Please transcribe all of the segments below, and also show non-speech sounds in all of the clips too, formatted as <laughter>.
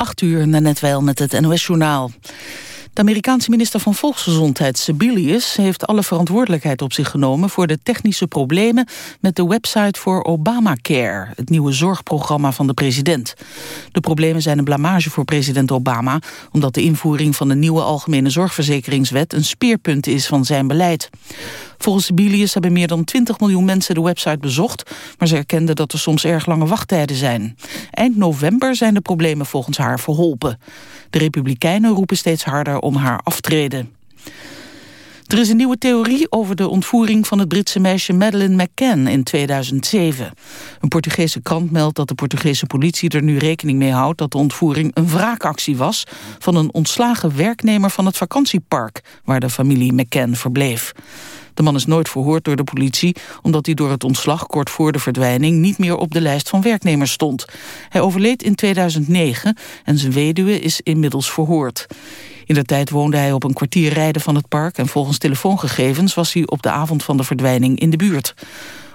8 uur, net wel met het NOS-journaal. De Amerikaanse minister van Volksgezondheid, Sebelius... heeft alle verantwoordelijkheid op zich genomen... voor de technische problemen met de website voor Obamacare... het nieuwe zorgprogramma van de president. De problemen zijn een blamage voor president Obama... omdat de invoering van de nieuwe algemene zorgverzekeringswet... een speerpunt is van zijn beleid. Volgens Sebelius hebben meer dan 20 miljoen mensen de website bezocht... maar ze erkenden dat er soms erg lange wachttijden zijn. Eind november zijn de problemen volgens haar verholpen. De Republikeinen roepen steeds harder om haar aftreden. Er is een nieuwe theorie over de ontvoering van het Britse meisje Madeleine McCann in 2007. Een Portugese krant meldt dat de Portugese politie er nu rekening mee houdt dat de ontvoering een wraakactie was van een ontslagen werknemer van het vakantiepark waar de familie McCann verbleef. De man is nooit verhoord door de politie... omdat hij door het ontslag kort voor de verdwijning... niet meer op de lijst van werknemers stond. Hij overleed in 2009 en zijn weduwe is inmiddels verhoord. In de tijd woonde hij op een kwartier rijden van het park... en volgens telefoongegevens was hij op de avond van de verdwijning in de buurt.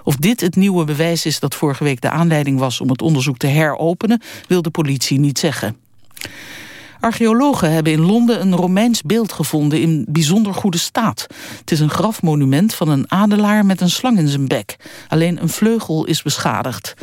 Of dit het nieuwe bewijs is dat vorige week de aanleiding was... om het onderzoek te heropenen, wil de politie niet zeggen. Archeologen hebben in Londen een Romeins beeld gevonden in bijzonder goede staat. Het is een grafmonument van een adelaar met een slang in zijn bek. Alleen een vleugel is beschadigd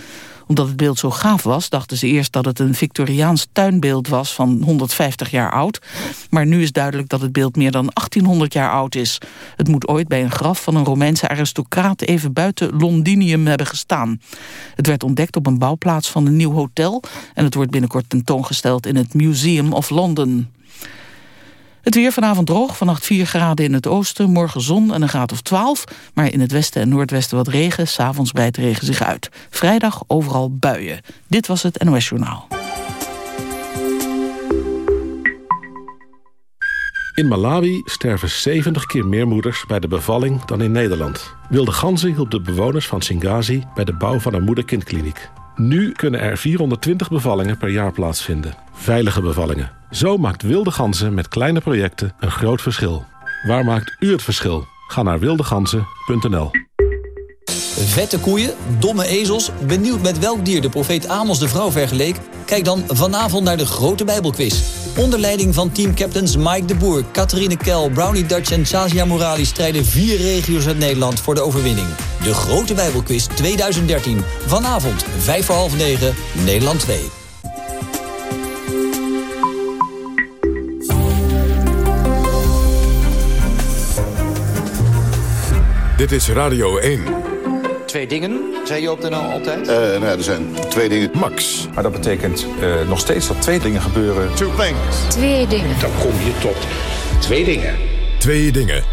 omdat het beeld zo gaaf was, dachten ze eerst dat het een Victoriaans tuinbeeld was van 150 jaar oud. Maar nu is duidelijk dat het beeld meer dan 1800 jaar oud is. Het moet ooit bij een graf van een Romeinse aristocraat even buiten Londinium hebben gestaan. Het werd ontdekt op een bouwplaats van een nieuw hotel en het wordt binnenkort tentoongesteld in het Museum of London. Het weer vanavond droog, vannacht 4 graden in het oosten, morgen zon en een graad of 12. Maar in het westen en noordwesten wat regen, s'avonds breidt regen zich uit. Vrijdag overal buien. Dit was het NOS Journaal. In Malawi sterven 70 keer meer moeders bij de bevalling dan in Nederland. Wilde Ganzen hielp de bewoners van Singazi bij de bouw van een moeder-kindkliniek. Nu kunnen er 420 bevallingen per jaar plaatsvinden. Veilige bevallingen. Zo maakt Wilde Ganzen met kleine projecten een groot verschil. Waar maakt u het verschil? Ga naar wildeganzen.nl Vette koeien, domme ezels, benieuwd met welk dier de profeet Amos de vrouw vergeleek? Kijk dan vanavond naar de grote Bijbelquiz. Onder leiding van teamcaptains Mike de Boer, Catherine Kel, Brownie Dutch en Sazia Morali strijden vier regio's uit Nederland voor de overwinning. De grote Bijbelquiz 2013. Vanavond, 5 voor half 9, Nederland 2. Dit is Radio 1. Twee dingen, zei je op de nou altijd? Uh, nou ja, er zijn twee dingen. Max. Maar dat betekent uh, nog steeds dat twee dingen gebeuren. Two things. Twee dingen. Dan kom je tot twee dingen. Twee dingen.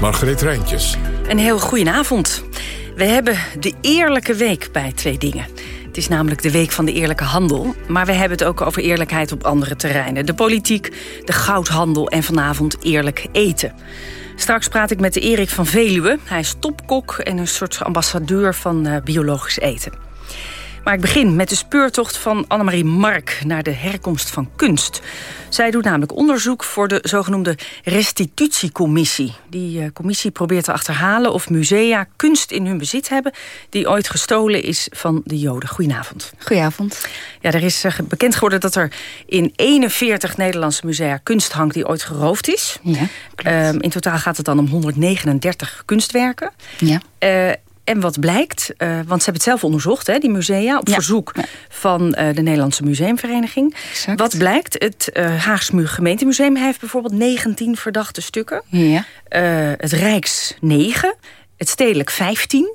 Margreet Rijntjes. Een heel goedenavond. We hebben de eerlijke week bij Twee Dingen. Het is namelijk de week van de eerlijke handel. Maar we hebben het ook over eerlijkheid op andere terreinen. De politiek, de goudhandel en vanavond eerlijk eten. Straks praat ik met Erik van Veluwe. Hij is topkok en een soort ambassadeur van uh, biologisch eten. Maar ik begin met de speurtocht van Annemarie Mark... naar de herkomst van kunst. Zij doet namelijk onderzoek voor de zogenoemde restitutiecommissie. Die uh, commissie probeert te achterhalen of musea kunst in hun bezit hebben... die ooit gestolen is van de Joden. Goedenavond. Goedenavond. Ja, er is uh, bekend geworden dat er in 41 Nederlandse musea kunst hangt... die ooit geroofd is. Ja, um, in totaal gaat het dan om 139 kunstwerken. Ja. Uh, en wat blijkt, uh, want ze hebben het zelf onderzocht, hè, die musea... op Ja. verzoek Ja. van uh, de Nederlandse Museumvereniging. Exact. Wat blijkt, het uh, Haags Gemeentemuseum heeft bijvoorbeeld 19 verdachte stukken. Ja. Het Rijks 9, het Stedelijk 15.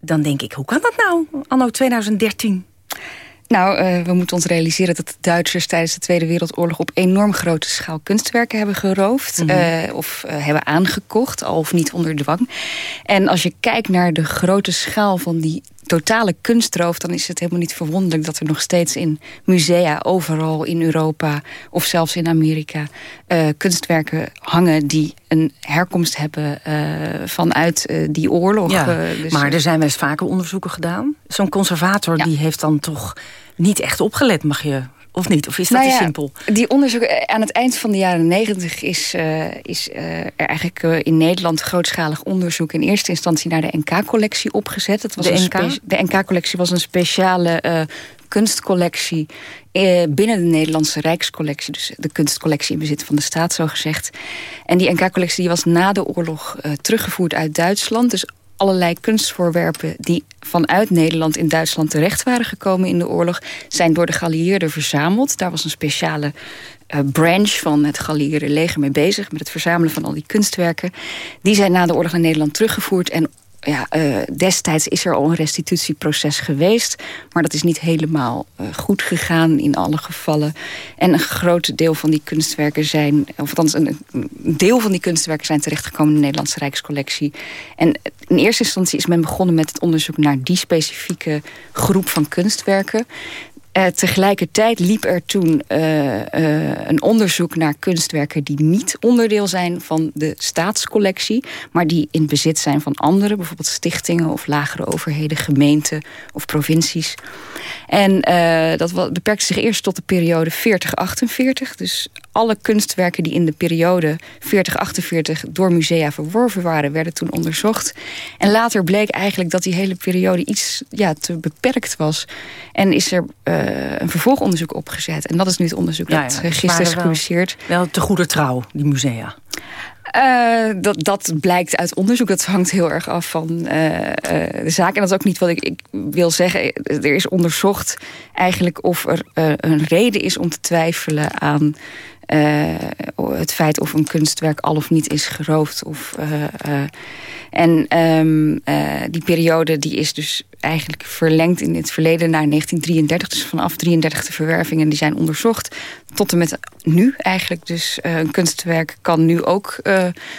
Dan denk ik, hoe kan dat nou, anno 2013? Nou, uh, we moeten ons realiseren dat de Duitsers tijdens de Tweede Wereldoorlog op enorm grote schaal kunstwerken hebben geroofd. Mhm. uh, of uh, hebben aangekocht, al of niet onder dwang. En als je kijkt naar de grote schaal van die totale kunstroof... dan is het helemaal niet verwonderlijk dat er nog steeds in musea... overal in Europa of zelfs in Amerika... uh, kunstwerken hangen die een herkomst hebben uh, vanuit uh, die oorlog. Ja, dus, maar er zijn best vaker onderzoeken gedaan. Zo'n conservator ja. die heeft dan toch niet echt opgelet, mag je of niet? Of is dat nou te ja, simpel? Die onderzoek aan het eind van de jaren negentig is, uh, is uh, er eigenlijk uh, in Nederland grootschalig onderzoek in eerste instantie naar de NK-collectie opgezet. Dat was de een NK? De NK-collectie was een speciale kunstcollectie eh, binnen de Nederlandse Rijkscollectie. Dus de kunstcollectie in bezit van de staat, zo gezegd. En die NK-collectie was na de oorlog uh, teruggevoerd uit Duitsland. Dus allerlei kunstvoorwerpen die vanuit Nederland in Duitsland terecht waren gekomen in de oorlog, zijn door de geallieerden verzameld. Daar was een speciale uh, branch van het geallieerde leger mee bezig met het verzamelen van al die kunstwerken. Die zijn na de oorlog naar Nederland teruggevoerd en ja, uh, destijds is er al een restitutieproces geweest. Maar dat is niet helemaal uh, goed gegaan in alle gevallen. En een groot deel van die kunstwerken zijn... of althans een deel van die kunstwerken zijn terechtgekomen... in de Nederlandse Rijkscollectie. En in eerste instantie is men begonnen met het onderzoek... naar die specifieke groep van kunstwerken. Uh, tegelijkertijd liep er toen uh, uh, een onderzoek naar kunstwerken... die niet onderdeel zijn van de staatscollectie... maar die in bezit zijn van andere, bijvoorbeeld stichtingen... of lagere overheden, gemeenten of provincies. En dat beperkte zich eerst tot de periode 40-48. Dus alle kunstwerken die in de periode 40-48 door musea verworven waren... werden toen onderzocht. En later bleek eigenlijk dat die hele periode iets ja, te beperkt was. En is er een vervolgonderzoek opgezet. En dat is nu het onderzoek ja, dat ja, gisteren is gepubliceerd. Wel, wel te goede trouw, die musea. Uh, dat, dat blijkt uit onderzoek. Dat hangt heel erg af van uh, uh, de zaak. En dat is ook niet wat ik, ik, wil zeggen. Er is onderzocht eigenlijk of er een reden is om te twijfelen aan het feit of een kunstwerk al of niet is geroofd. Of, en um, die periode die is dus eigenlijk verlengd in het verleden naar 1933. Dus vanaf 33 de verwervingen die zijn onderzocht. Tot en met nu eigenlijk. Dus een kunstwerk kan nu ook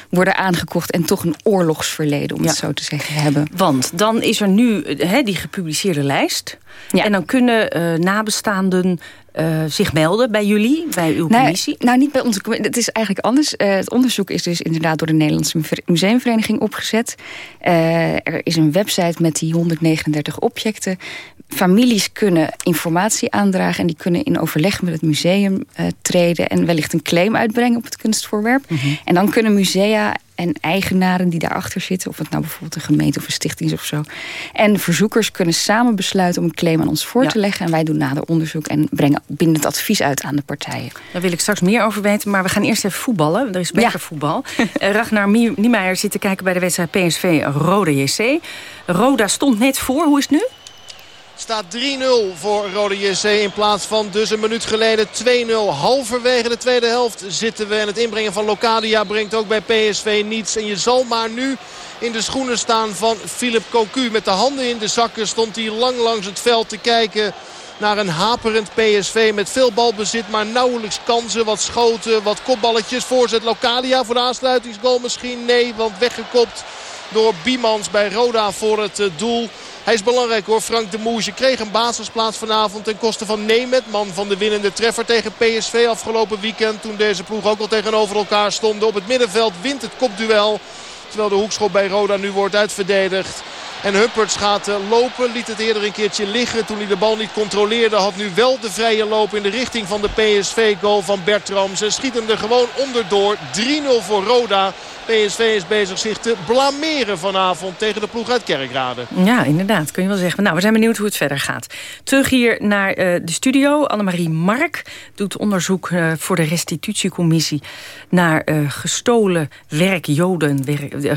worden aangekocht... en toch een oorlogsverleden, om ja. het zo te zeggen, hebben. Want dan is er nu he, die gepubliceerde lijst... Ja. En dan kunnen uh, nabestaanden uh, zich melden bij jullie, bij uw commissie? Nou, niet bij onze commissie. Het is eigenlijk anders. Uh, het onderzoek is dus inderdaad door de Nederlandse Museumvereniging opgezet. Er is een website met die 139 objecten. Families kunnen informatie aandragen... en die kunnen in overleg met het museum treden... en wellicht een claim uitbrengen op het kunstvoorwerp. Mm -hmm. En dan kunnen musea en eigenaren die daarachter zitten... of het nou bijvoorbeeld een gemeente of een stichting is of zo. En verzoekers kunnen samen besluiten om een claim aan ons voor ja. te leggen... en wij doen nader onderzoek en brengen bindend advies uit aan de partijen. Daar wil ik straks meer over weten, maar we gaan eerst even voetballen. Er is beter ja. voetbal. uh, Ragnar Niemeyer zit te kijken bij de wedstrijd PSV Roda JC. Roda stond net voor, hoe is het nu? Staat 3-0 voor Rode JC in plaats van dus een minuut geleden 2-0. Halverwege de tweede helft zitten we. En het inbrengen van Locadia brengt ook bij PSV niets. En je zal maar nu in de schoenen staan van Philip Cocu. Met de handen in de zakken stond hij lang langs het veld te kijken naar een haperend PSV met veel balbezit. Maar nauwelijks kansen. Wat schoten, wat kopballetjes. Voorzet Locadia voor de aansluitingsgoal misschien. Nee, want weggekopt door Biemans bij Roda voor het doel. Hij is belangrijk hoor. Frank de Moesje kreeg een basisplaats vanavond ten koste van Nemet. Man van de winnende treffer tegen PSV afgelopen weekend. Toen deze ploeg ook al tegenover elkaar stonden. Op het middenveld wint het kopduel. Terwijl de hoekschop bij Roda nu wordt uitverdedigd. En Humperts gaat lopen. Liet het eerder een keertje liggen toen hij de bal niet controleerde. Had nu wel de vrije loop in de richting van de PSV-goal van Bertram. Ze schieten er gewoon onderdoor. 3-0 voor Roda. PSV is bezig zich te blameren vanavond tegen de ploeg uit Kerkrade. Ja, inderdaad, kun je wel zeggen. Nou, we zijn benieuwd hoe het verder gaat. Terug hier naar uh, de studio. Annemarie Mark doet onderzoek uh, voor de restitutiecommissie... naar gestolen werk Joden,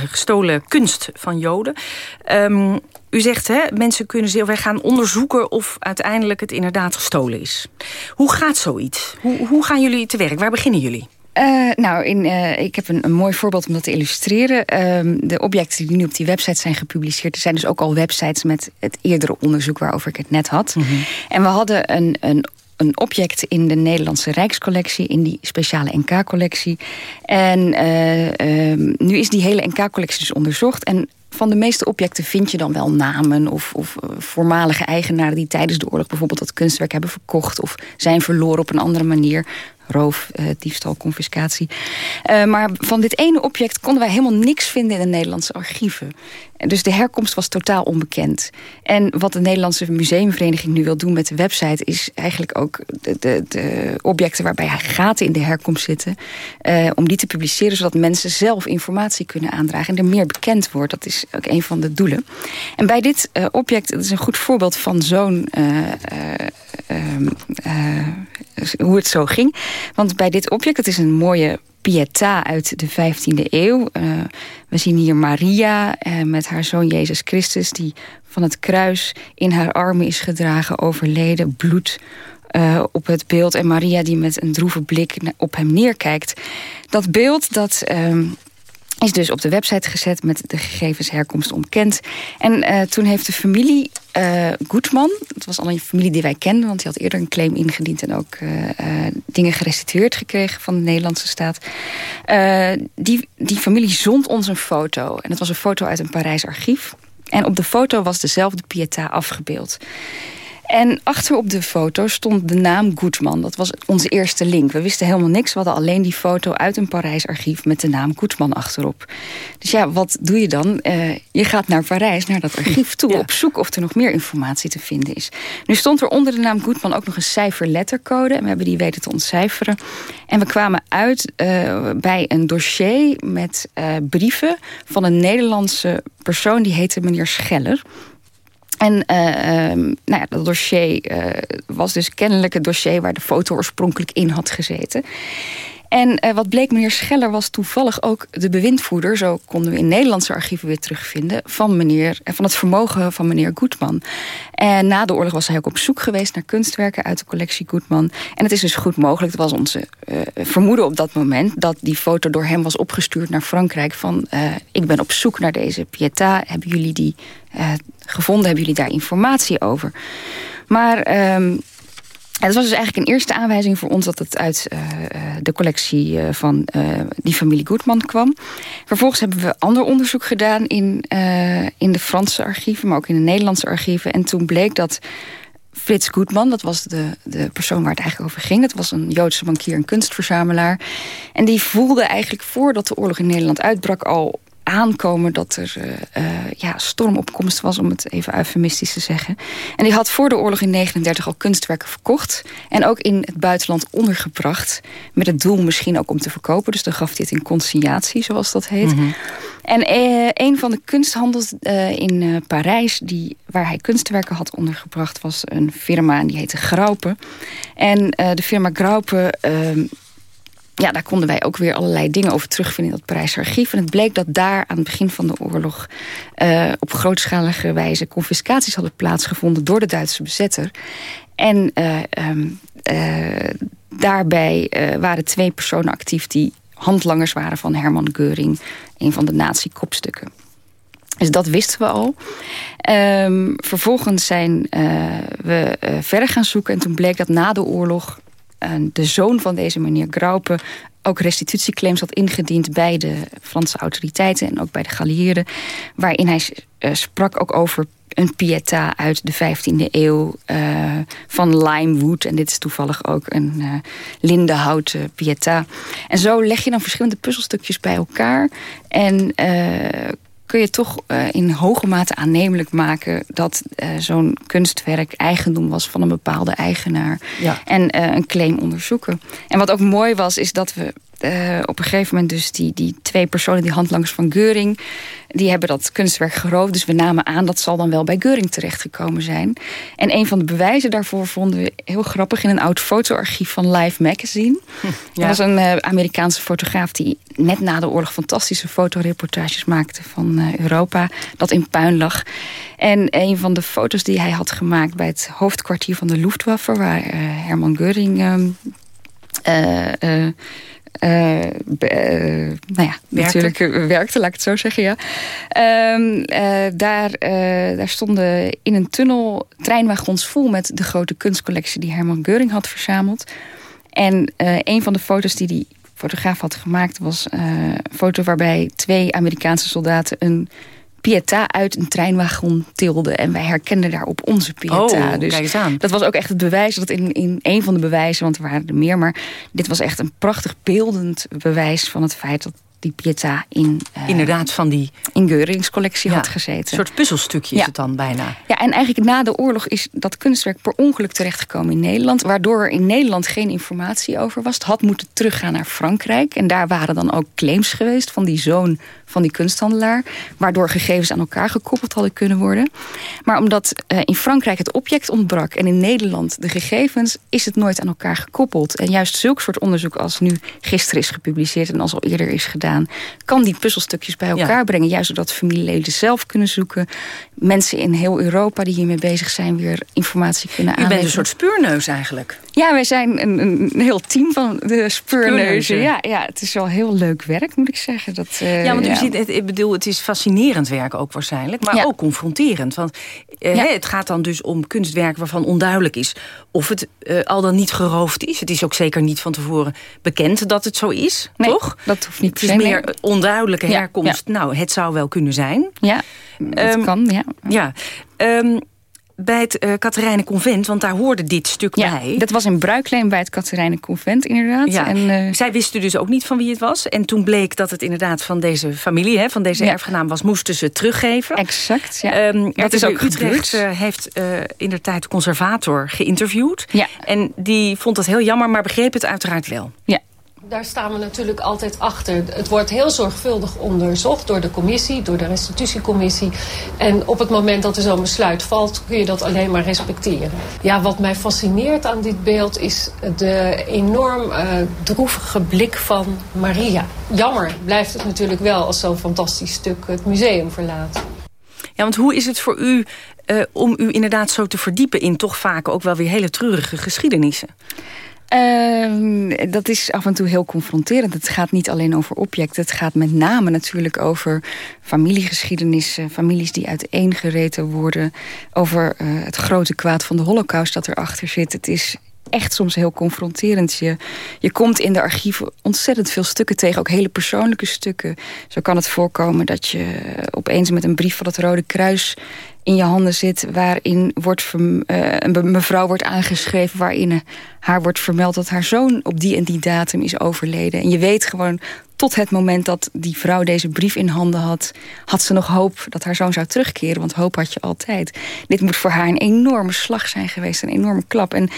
gestolen kunst van Joden. Um, u zegt, hè, mensen kunnen zich wij gaan onderzoeken of uiteindelijk het inderdaad gestolen is. Hoe gaat zoiets? Hoe, hoe gaan jullie te werk? Waar beginnen jullie? Uh, nou, in, uh, ik heb een, een, mooi voorbeeld om dat te illustreren. Uh, de objecten die nu op die website zijn gepubliceerd... er zijn dus ook al websites met het eerdere onderzoek waarover ik het net had. Mm -hmm. En we hadden een, een een object in de Nederlandse Rijkscollectie... in die speciale NK-collectie. En uh, uh, nu is die hele NK-collectie dus onderzocht... en van de meeste objecten vind je dan wel namen of, of voormalige eigenaren... die tijdens de oorlog bijvoorbeeld dat kunstwerk hebben verkocht... of zijn verloren op een andere manier. Roof, diefstal, confiscatie. maar van dit ene object konden wij helemaal niks vinden in de Nederlandse archieven. Dus de herkomst was totaal onbekend. En wat de Nederlandse Museumvereniging nu wil doen met de website... is eigenlijk ook de, de, de objecten waarbij gaten in de herkomst zitten... Uh, om die te publiceren, zodat mensen zelf informatie kunnen aandragen... en er meer bekend wordt. Dat is ook een van de doelen. En bij dit object, dat is een goed voorbeeld van zo'n... Hoe het zo ging. Want bij dit object, het is een mooie Pietà uit de 15e eeuw. Uh, we zien hier Maria uh, met haar zoon Jezus Christus... die van het kruis in haar armen is gedragen, overleden, bloed... Uh, op het beeld en Maria die met een droeve blik op hem neerkijkt. Dat beeld dat ehm, is dus op de website gezet met de gegevens herkomst ontkend. En toen heeft de familie uh, Goedman, het was al een familie die wij kenden... want die had eerder een claim ingediend... en ook uh, dingen gerestitueerd gekregen van de Nederlandse staat. die, die familie zond ons een foto. En het was een foto uit een Parijs archief. En op de foto was dezelfde Pietà afgebeeld. En achter op de foto stond de naam Goedman. Dat was onze eerste link. We wisten helemaal niks. We hadden alleen die foto uit een Parijs archief met de naam Goedman achterop. Dus ja, wat doe je dan? Uh, je gaat naar Parijs, naar dat archief toe... op zoek of er nog meer informatie te vinden is. Nu stond er onder de naam Goedman ook nog een cijferlettercode. En we hebben die weten te ontcijferen. En we kwamen uit uh, bij een dossier met uh, brieven... van een Nederlandse persoon, die heette meneer Scheller... En uh, nou ja, dat dossier uh, was dus kennelijk het dossier waar de foto oorspronkelijk in had gezeten. En uh, wat bleek, meneer Scheller was toevallig ook de bewindvoerder... zo konden we in Nederlandse archieven weer terugvinden... van, meneer, van het vermogen van meneer Goedman. En na de oorlog was hij ook op zoek geweest naar kunstwerken... uit de collectie Goedman. En het is dus goed mogelijk, dat was onze uh, vermoeden op dat moment... dat die foto door hem was opgestuurd naar Frankrijk... van ik ben op zoek naar deze Pietà. Hebben jullie die gevonden? Hebben jullie daar informatie over? Maar... Um, het was dus eigenlijk een eerste aanwijzing voor ons... dat het uit uh, de collectie uh, van die familie Goodman kwam. Vervolgens hebben we ander onderzoek gedaan in, in de Franse archieven... maar ook in de Nederlandse archieven. En toen bleek dat Frits Goodman, dat was de, de persoon waar het eigenlijk over ging... dat was een Joodse bankier en kunstverzamelaar. En die voelde eigenlijk voordat de oorlog in Nederland uitbrak... al aankomen dat er uh, ja, stormopkomst was, om het even eufemistisch te zeggen. En die had voor de oorlog in 39 al kunstwerken verkocht. En ook in het buitenland ondergebracht. Met het doel misschien ook om te verkopen. Dus dan gaf hij het in consignatie, zoals dat heet. Mm -hmm. En uh, een van de kunsthandels uh, in Parijs, die, waar hij kunstwerken had ondergebracht, was een firma en die heette Graupen. En de firma Graupen ehm, ja, daar konden wij ook weer allerlei dingen over terugvinden in dat Parijse archief. En het bleek dat daar aan het begin van de oorlog uh, op grootschalige wijze confiscaties hadden plaatsgevonden door de Duitse bezetter. En uh, um, uh, daarbij waren twee personen actief die handlangers waren van Herman Geuring, een van de nazi-kopstukken. Dus dat wisten we al. Um, vervolgens zijn we verder gaan zoeken en toen bleek dat na de oorlog de zoon van deze meneer Graupe ook restitutieclaims had ingediend bij de Franse autoriteiten en ook bij de geallieerden. Waarin hij uh, sprak ook over een pieta uit de 15e eeuw uh, van limewood. En dit is toevallig ook een uh, lindenhouten pieta. En zo leg je dan verschillende puzzelstukjes bij elkaar. En kun je toch uh, in hoge mate aannemelijk maken... dat uh, zo'n kunstwerk eigendom was van een bepaalde eigenaar. Ja. En uh, een claim onderzoeken. En wat ook mooi was, is dat we op een gegeven moment... dus die, die twee personen, die handlangers van Geuring... die hebben dat kunstwerk geroofd. Dus we namen aan, dat zal dan wel bij Geuring terechtgekomen zijn. En een van de bewijzen daarvoor vonden we heel grappig... in een oud fotoarchief van Life Magazine. Hm, <laughs> ja. Dat was een Amerikaanse fotograaf... die net na de oorlog fantastische fotoreportages maakte van uh, Europa. Dat in puin lag. En een van de foto's die hij had gemaakt bij het hoofdkwartier van de Luftwaffe... waar Herman Göring... Uh, uh, uh, nou ja, natuurlijk werkte, laat ik het zo zeggen, ja. Uh, daar, daar stonden in een tunnel treinwagons vol met de grote kunstcollectie die Herman Geuring had verzameld. En een van de foto's die die fotograaf had gemaakt was een foto waarbij twee Amerikaanse soldaten een Pietà uit een treinwagon tilde. En wij herkenden daarop onze Pietà. Oh, dus kijk eens aan. dat was ook echt het bewijs. Dat in, in een van de bewijzen, want er waren er meer. Maar dit was echt een prachtig beeldend bewijs van het feit dat die Pietà in... Uh, Inderdaad, van die... In Geurings collectie had gezeten. Een soort puzzelstukje is het dan bijna. Ja, en eigenlijk na de oorlog is dat kunstwerk per ongeluk terechtgekomen in Nederland. Waardoor er in Nederland geen informatie over was. Het had moeten teruggaan naar Frankrijk. En daar waren dan ook claims geweest van die zoon van die kunsthandelaar. Waardoor gegevens aan elkaar gekoppeld hadden kunnen worden. Maar omdat uh, in Frankrijk het object ontbrak en in Nederland de gegevens... is het nooit aan elkaar gekoppeld. En juist zulk soort onderzoek als nu gisteren is gepubliceerd... en als al eerder is gedaan, kan die puzzelstukjes bij elkaar brengen. Juist zodat familieleden zelf kunnen zoeken. Mensen in heel Europa die hiermee bezig zijn... weer informatie kunnen aanleveren. Je bent een soort speurneus eigenlijk. Ja, wij zijn een, een heel team van de speurneuzen. Ja, ja, het is wel heel leuk werk, moet ik zeggen. Dat, uh, ja, want u ziet, het, ik bedoel, het is fascinerend werk ook waarschijnlijk. Maar ook confronterend. Want uh, het gaat dan dus om kunstwerk waarvan onduidelijk is... of het uh, al dan niet geroofd is. Het is ook zeker niet van tevoren bekend dat het zo is, nee, toch? dat hoeft niet Het is meer onduidelijke herkomst. Nou, het zou wel kunnen zijn. Ja, dat um, kan, ja. Ja, um, bij het uh, Katerijnen Convent, want daar hoorde dit stuk ja, bij. dat was in Bruikleen bij het Katerijnen Convent inderdaad. Ja. En, uh, Zij wisten dus ook niet van wie het was. En toen bleek dat het inderdaad van deze familie, hè, van deze ja. erfgenaam was, moesten ze teruggeven. Exact, ja. Um, dat is ook Utrecht uh, heeft in de tijd conservator geïnterviewd. Ja. En die vond het heel jammer, maar begreep het uiteraard wel. Ja. Daar staan we natuurlijk altijd achter. Het wordt heel zorgvuldig onderzocht door de commissie, door de restitutiecommissie. En op het moment dat er zo'n besluit valt, kun je dat alleen maar respecteren. Ja, wat mij fascineert aan dit beeld is de enorm uh, droevige blik van Maria. Jammer blijft het natuurlijk wel als zo'n fantastisch stuk het museum verlaat. Ja, want hoe is het voor u uh, om u inderdaad zo te verdiepen in toch vaak ook wel weer hele treurige geschiedenissen? Uh, dat is af en toe heel confronterend. Het gaat niet alleen over objecten. Het gaat met name natuurlijk over familiegeschiedenissen. Families die uiteengereten worden. Over uh, het grote kwaad van de holocaust dat erachter zit. Het is echt soms heel confronterend. Je, je komt in de archieven ontzettend veel stukken tegen. Ook hele persoonlijke stukken. Zo kan het voorkomen dat je opeens met een brief van het Rode Kruis in je handen zit... waarin wordt uh, een mevrouw wordt aangeschreven... waarin haar wordt vermeld dat haar zoon op die en die datum is overleden. En je weet gewoon tot het moment dat die vrouw deze brief in handen had... had ze nog hoop dat haar zoon zou terugkeren. Want hoop had je altijd. Dit moet voor haar een enorme slag zijn geweest. Een enorme klap. En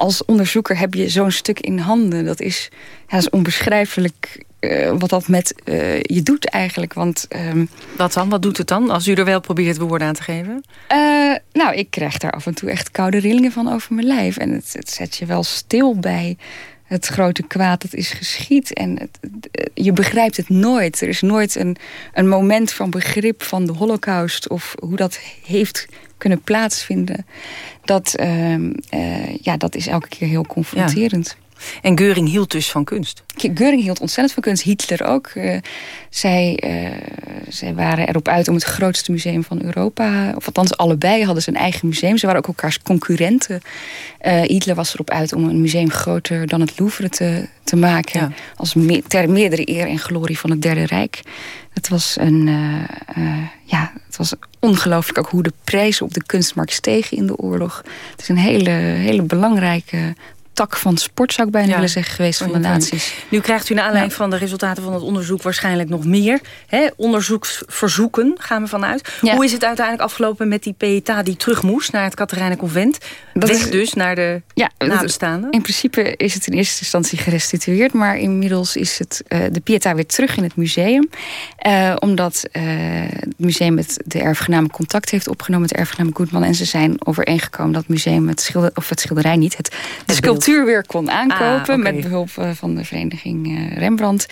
als onderzoeker heb je zo'n stuk in handen. Dat is, ja, dat is onbeschrijfelijk uh, wat dat met uh, je doet eigenlijk. Want, um, wat dan? Wat doet het dan? Als u er wel probeert woorden aan te geven? Uh, nou, ik krijg daar af en toe echt koude rillingen van over mijn lijf. En het, het zet je wel stil bij het grote kwaad dat is geschied. En het, je begrijpt het nooit. Er is nooit een, een moment van begrip van de holocaust... of hoe dat heeft kunnen plaatsvinden. Dat, uh, uh, ja, dat is elke keer heel confronterend. En Geuring hield dus van kunst? Geuring hield ontzettend van kunst. Hitler ook. Uh, zij, uh, zij waren erop uit om het grootste museum van Europa... of althans allebei hadden ze een eigen museum. Ze waren ook elkaars concurrenten. Uh, Hitler was erop uit om een museum groter dan het Louvre te, te maken. Ja. Als me ter meerdere eer en glorie van het Derde Rijk. Het was een... ja, het was ongelooflijk ook hoe de prijzen op de kunstmarkt stegen in de oorlog. Het is een hele, hele belangrijke tak van sport, zou ik bijna ja. willen zeggen, geweest van de naties. Nu krijgt u naar aanleiding ja. van de resultaten van het onderzoek waarschijnlijk nog meer. Hè? Onderzoeksverzoeken gaan we vanuit. Ja. Hoe is het uiteindelijk afgelopen met die PETA die terug moest naar het Katerijnen Convent? Dat Weg is, dus naar de ja, nabestaanden? In principe is het in eerste instantie gerestitueerd, maar inmiddels is het, uh, de PETA weer terug in het museum. Uh, omdat uh, het museum met de erfgenamen contact heeft opgenomen met de erfgenamen Goedman. En ze zijn overeengekomen dat het museum het, schilder, of het schilderij niet, het, de sculptuur weer kon aankopen. Ah, okay. Met behulp van de vereniging uh, Rembrandt.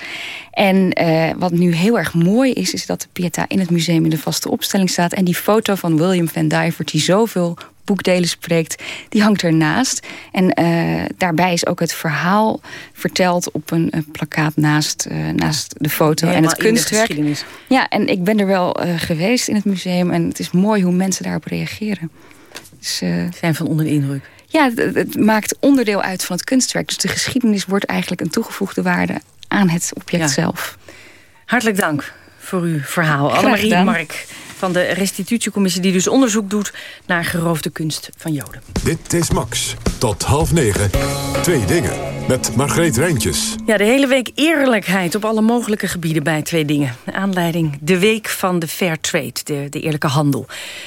En uh, wat nu heel erg mooi is, is dat de Pieta in het museum in de vaste opstelling staat. En die foto van William van Divert, die zoveel boekdelen spreekt, die hangt ernaast. En uh, daarbij is ook het verhaal verteld op een, een plakkaat naast, uh, naast de foto Helemaal en het kunstwerk. Ja, en ik ben er wel uh, geweest in het museum en het is mooi hoe mensen daarop reageren. Dus, zijn van onder de indruk. Ja, het, het, maakt onderdeel uit van het kunstwerk. Dus de geschiedenis wordt eigenlijk een toegevoegde waarde aan het object ja. zelf. Hartelijk dank voor uw verhaal. Annemarie Mark van de restitutiecommissie... die dus onderzoek doet naar geroofde kunst van Joden. Dit is Max. Tot half negen. Twee dingen. Met Margreet Rijntjes. Ja, de hele week eerlijkheid op alle mogelijke gebieden bij Twee Dingen. Aanleiding de week van de Fair Trade, de, de eerlijke handel.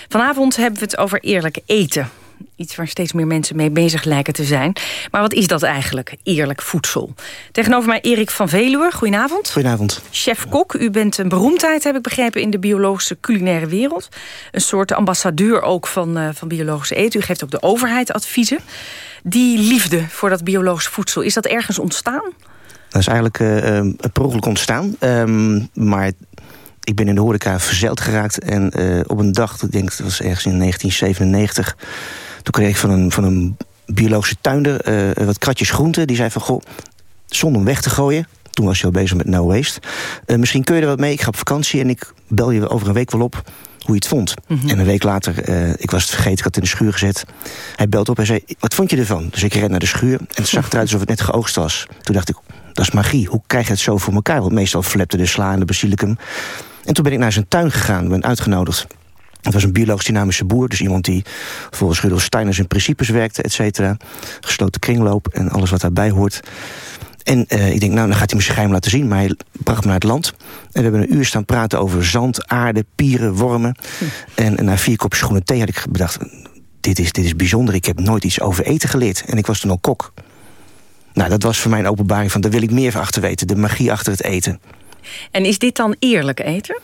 Vanavond hebben we het over eerlijk eten. Iets waar steeds meer mensen mee bezig lijken te zijn. Maar wat is dat eigenlijk, eerlijk voedsel? Tegenover mij Erik van Veluwe, goedenavond. Goedenavond. Chef-kok, u bent een beroemdheid, heb ik begrepen... in de biologische culinaire wereld. Een soort ambassadeur ook van, uh, van biologische eten. U geeft ook de overheid adviezen. Die liefde voor dat biologisch voedsel, is dat ergens ontstaan? Dat is eigenlijk uh, per ongeluk ontstaan. Um, maar ik ben in de horeca verzeild geraakt. En uh, op een dag, ik denk dat was ergens in 1997... toen kreeg ik van een, van een biologische tuinder uh, wat kratjes groenten. Die zei van, goh, zonder hem weg te gooien... toen was je al bezig met no waste... Uh, misschien kun je er wat mee, ik ga op vakantie... en ik bel je over een week wel op hoe je het vond. Mm -hmm. En een week later, uh, ik was het vergeten, ik had het in de schuur gezet. Hij belt op en zei, wat vond je ervan? Dus ik ren naar de schuur en het zag eruit alsof het net geoogst was. Toen dacht ik, dat is magie, hoe krijg je het zo voor elkaar? Want meestal flepte de sla en de basilicum. En toen ben ik naar zijn tuin gegaan, ben uitgenodigd. Het was een biologisch dynamische boer, dus iemand die volgens Rudolf Steiner zijn principes werkte, et cetera. Gesloten kringloop en alles wat daarbij hoort. En uh, ik denk, nou, dan gaat hij me zijn geheim laten zien. Maar hij bracht me naar het land. En we hebben een uur staan praten over zand, aarde, pieren, wormen. Hm. En, en na vier kopjes groene thee had ik bedacht... Dit is, dit is bijzonder, ik heb nooit iets over eten geleerd. En ik was toen al kok. Nou, dat was voor mij een openbaring van... daar wil ik meer van achter weten, de magie achter het eten. En is dit dan eerlijk eten?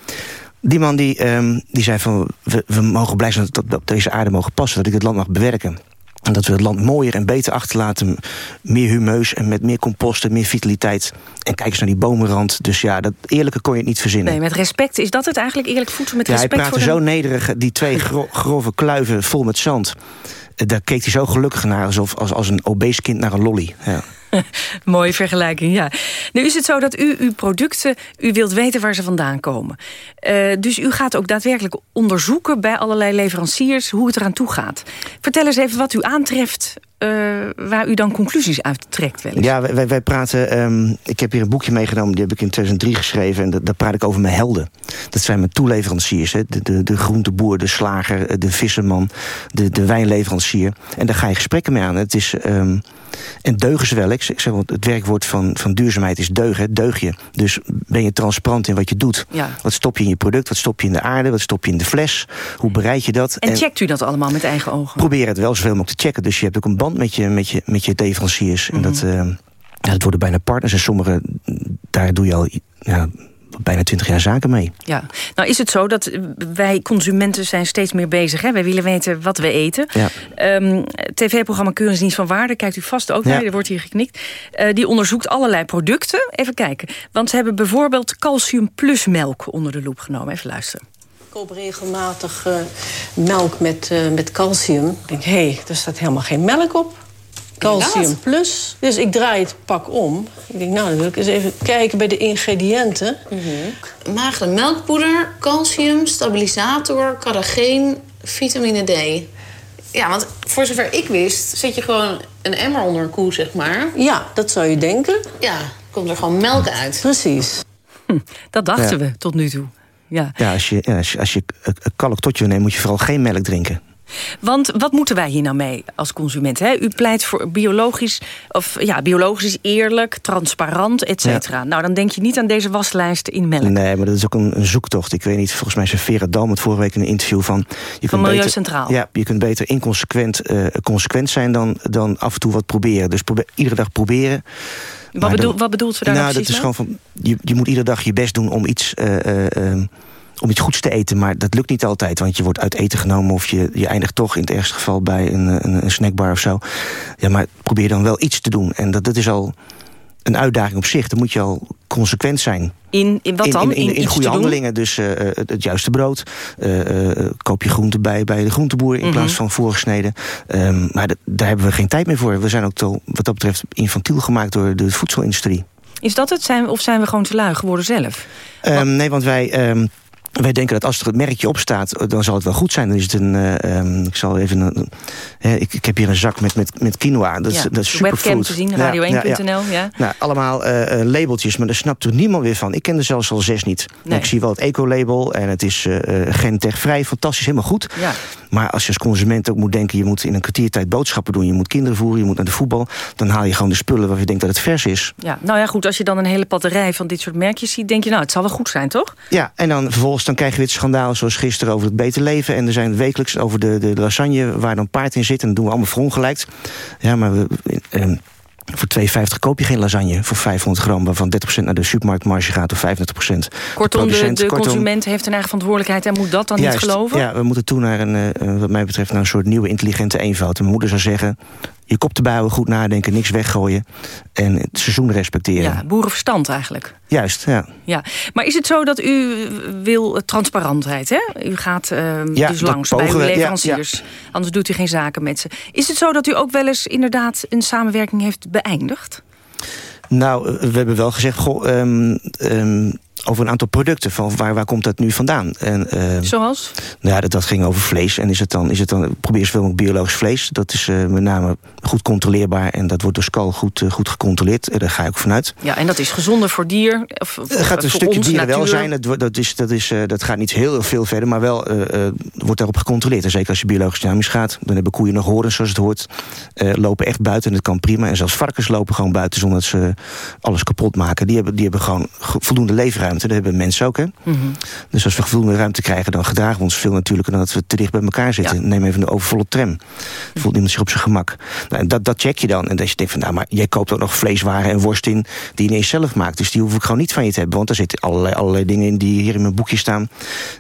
Die man die, um, die zei van... We, we mogen blij zijn dat we op deze aarde mogen passen... dat ik het land mag bewerken. En dat we het land mooier en beter achterlaten. Meer humeus en met meer compost en meer vitaliteit. En kijk eens naar die bomenrand. Dus ja, dat eerlijke kon je het niet verzinnen. Nee, met respect. Is dat het eigenlijk eerlijk voedsel met ja, respect? hij praatte zo nederig. Die twee <laughs> gro grove kluiven vol met zand. Daar keek hij zo gelukkig naar. Alsof als, als een obese kind naar een lolly. Ja. <laughs> Mooie vergelijking, ja. Nu is het zo dat u uw producten, u wilt weten waar ze vandaan komen. Uh, dus u gaat ook daadwerkelijk onderzoeken bij allerlei leveranciers hoe het eraan toe gaat. Vertel eens even wat u aantreft uh, waar u dan conclusies uit trekt wel eens. Ja, wij, wij praten... Um, ik heb hier een boekje meegenomen, die heb ik in 2003 geschreven... en daar praat ik over mijn helden. Dat zijn mijn toeleveranciers, hè. De, de, de groenteboer, de slager, de visserman... de, de wijnleverancier. En daar ga je gesprekken mee aan. Het is... Um, en deugen ze wel. Ik zeg, het werkwoord van, van duurzaamheid is deugen, deug je. Dus ben je transparant in wat je doet. Ja. Wat stop je in je product, wat stop je in de aarde... wat stop je in de fles, hoe bereid je dat? En, en checkt u dat allemaal met eigen ogen? Probeer het wel zoveel mogelijk te checken. Dus je hebt ook een band met je, met je, met je leveranciers. Mm -hmm. En dat, uh, ja, dat worden bijna partners. En sommige, daar doe je al... Ja, bijna twintig jaar zaken mee. Ja, nou is het zo dat wij consumenten zijn steeds meer bezig. Hè? Wij willen weten wat we eten. Ja. Um, TV-programma Keuringsdienst van Waarde, kijkt u vast ook naar, ja. er wordt hier geknikt. Uh, die onderzoekt allerlei producten. Even kijken, want ze hebben bijvoorbeeld calcium plus melk onder de loep genomen. Even luisteren. Ik koop regelmatig uh, melk met, uh, met calcium. Ik denk, hé, hey, er staat helemaal geen melk op. Calcium plus. Dus ik draai het pak om. Ik denk, nou, dan wil ik eens even kijken bij de ingrediënten. Mm -hmm. Magere melkpoeder, calcium, stabilisator, carrageen, vitamine D. Ja, want voor zover ik wist, zet je gewoon een emmer onder een koe, zeg maar. Ja, dat zou je denken. Ja, komt er gewoon melk uit. Precies. Hm, dat dachten ja. we tot nu toe. Ja, ja als je, als je, als je kalk tot je neemt, moet je vooral geen melk drinken. Want wat moeten wij hier nou mee als consument? Hè? U pleit voor biologisch, of ja, biologisch eerlijk, transparant, et cetera. Ja. Nou, dan denk je niet aan deze waslijsten in melk. Nee, maar dat is ook een, een zoektocht. Ik weet niet, volgens mij zei Vera Dam het vorige week in een interview van... Je van Milieu Centraal. Ja, je kunt beter inconsequent uh, consequent zijn dan, dan af en toe wat proberen. Dus probeer, iedere dag proberen. Wat, bedoel, wat bedoelt ze daar nou, nou dat is gewoon van, je, je moet iedere dag je best doen om iets... Uh, uh, uh, om iets goeds te eten, maar dat lukt niet altijd. Want je wordt uit eten genomen of je, je eindigt toch in het ergste geval bij een, een, een snackbar of zo. Ja, maar probeer dan wel iets te doen. En dat, dat is al een uitdaging op zich. Dan moet je al consequent zijn. In, in wat dan? In, in, in, in goede handelingen. Dus uh, het, het, juiste brood. Uh, uh, koop je groenten bij, bij de groenteboer in mm -hmm. plaats van voorgesneden. Um, maar daar hebben we geen tijd meer voor. We zijn ook to, wat dat betreft infantiel gemaakt door de voedselindustrie. Is dat het? Zijn, of zijn we gewoon te lui geworden zelf? Um, nee, want wij... Um, wij denken dat als er het merkje op staat, dan zal het wel goed zijn. Dan is het een. Uh, ik zal even. Een, ik, ik, heb hier een zak met, met, met quinoa. Dat, ja, dat is webcam te zien, radio1.nl. Ja, ja. Nou, allemaal uh, labeltjes, maar daar snapt er niemand weer van. Ik ken er zelfs al zes niet. Nee. Ik zie wel het eco-label en het is uh, gentechvrij, fantastisch, helemaal goed. Ja. Maar als je als consument ook moet denken... je moet in een kwartiertijd boodschappen doen... je moet kinderen voeren, je moet naar de voetbal... dan haal je gewoon de spullen waarvan je denkt dat het vers is. Ja, nou ja, goed, als je dan een hele batterij van dit soort merkjes ziet... denk je, nou, het zal wel goed zijn, toch? Ja, en dan vervolgens dan krijg je weer schandaal zoals gisteren over het beter leven... en er zijn wekelijks over de, de lasagne waar dan paard in zit... en dat doen we allemaal verongelijkt. Ja, maar we... Eh, voor 2,50 koop je geen lasagne voor 500 gram... waarvan 30% naar de supermarktmarge gaat of 35%. Kortom, de, de, consument heeft een eigen verantwoordelijkheid... en moet dat dan juist, niet geloven? Ja, we moeten toe naar een, uh, wat mij betreft... naar een soort nieuwe intelligente eenvoud. mijn moeder zou zeggen je kop erbij houden, goed nadenken, niks weggooien. En het seizoen respecteren. Ja, boerenverstand eigenlijk. Juist, ja. ja. Maar is het zo dat u wil transparantheid, hè? U gaat uh, ja, dus langs bij uw leveranciers. Ja, ja. Anders doet u geen zaken met ze. Is het zo dat u ook wel eens inderdaad een samenwerking heeft beëindigd? Nou, we hebben wel gezegd, goh, um, um, over een aantal producten. Van waar, waar komt dat nu vandaan? En, uh, Zoals? Nou ja, dat, dat ging over vlees. En is het dan, is het dan probeer zoveel mogelijk biologisch vlees. Dat is uh, met name goed controleerbaar. En dat wordt door Skal goed, uh, goed gecontroleerd. Uh, daar ga ik ook vanuit. Ja, en dat is gezonder voor dier? Of, Het gaat een stukje dierenwelzijn. Dat, dat, is, dat, is, dat gaat niet heel veel verder. Maar wel wordt daarop gecontroleerd. En zeker als je biologisch dynamisch gaat. Dan hebben koeien nog horens zoals het hoort. lopen echt buiten. En dat kan prima. En zelfs varkens lopen gewoon buiten zonder dat ze alles kapot maken. Die hebben, die hebben gewoon voldoende leefruimte. Dat hebben mensen ook, hè? Mm -hmm. Dus als we voldoende ruimte krijgen... dan gedragen we ons veel natuurlijker dan dat we te dicht bij elkaar zitten. Ja. Neem even een overvolle tram. Mm -hmm. Voelt niemand zich op zijn gemak. Nou, en dat, dat check je dan. En dat je denkt van, nou, maar jij koopt ook nog vleeswaren en worst in... die je ineens zelf maakt. Dus die hoef ik gewoon niet van je te hebben. Want er zitten allerlei, allerlei dingen in die hier in mijn boekje staan.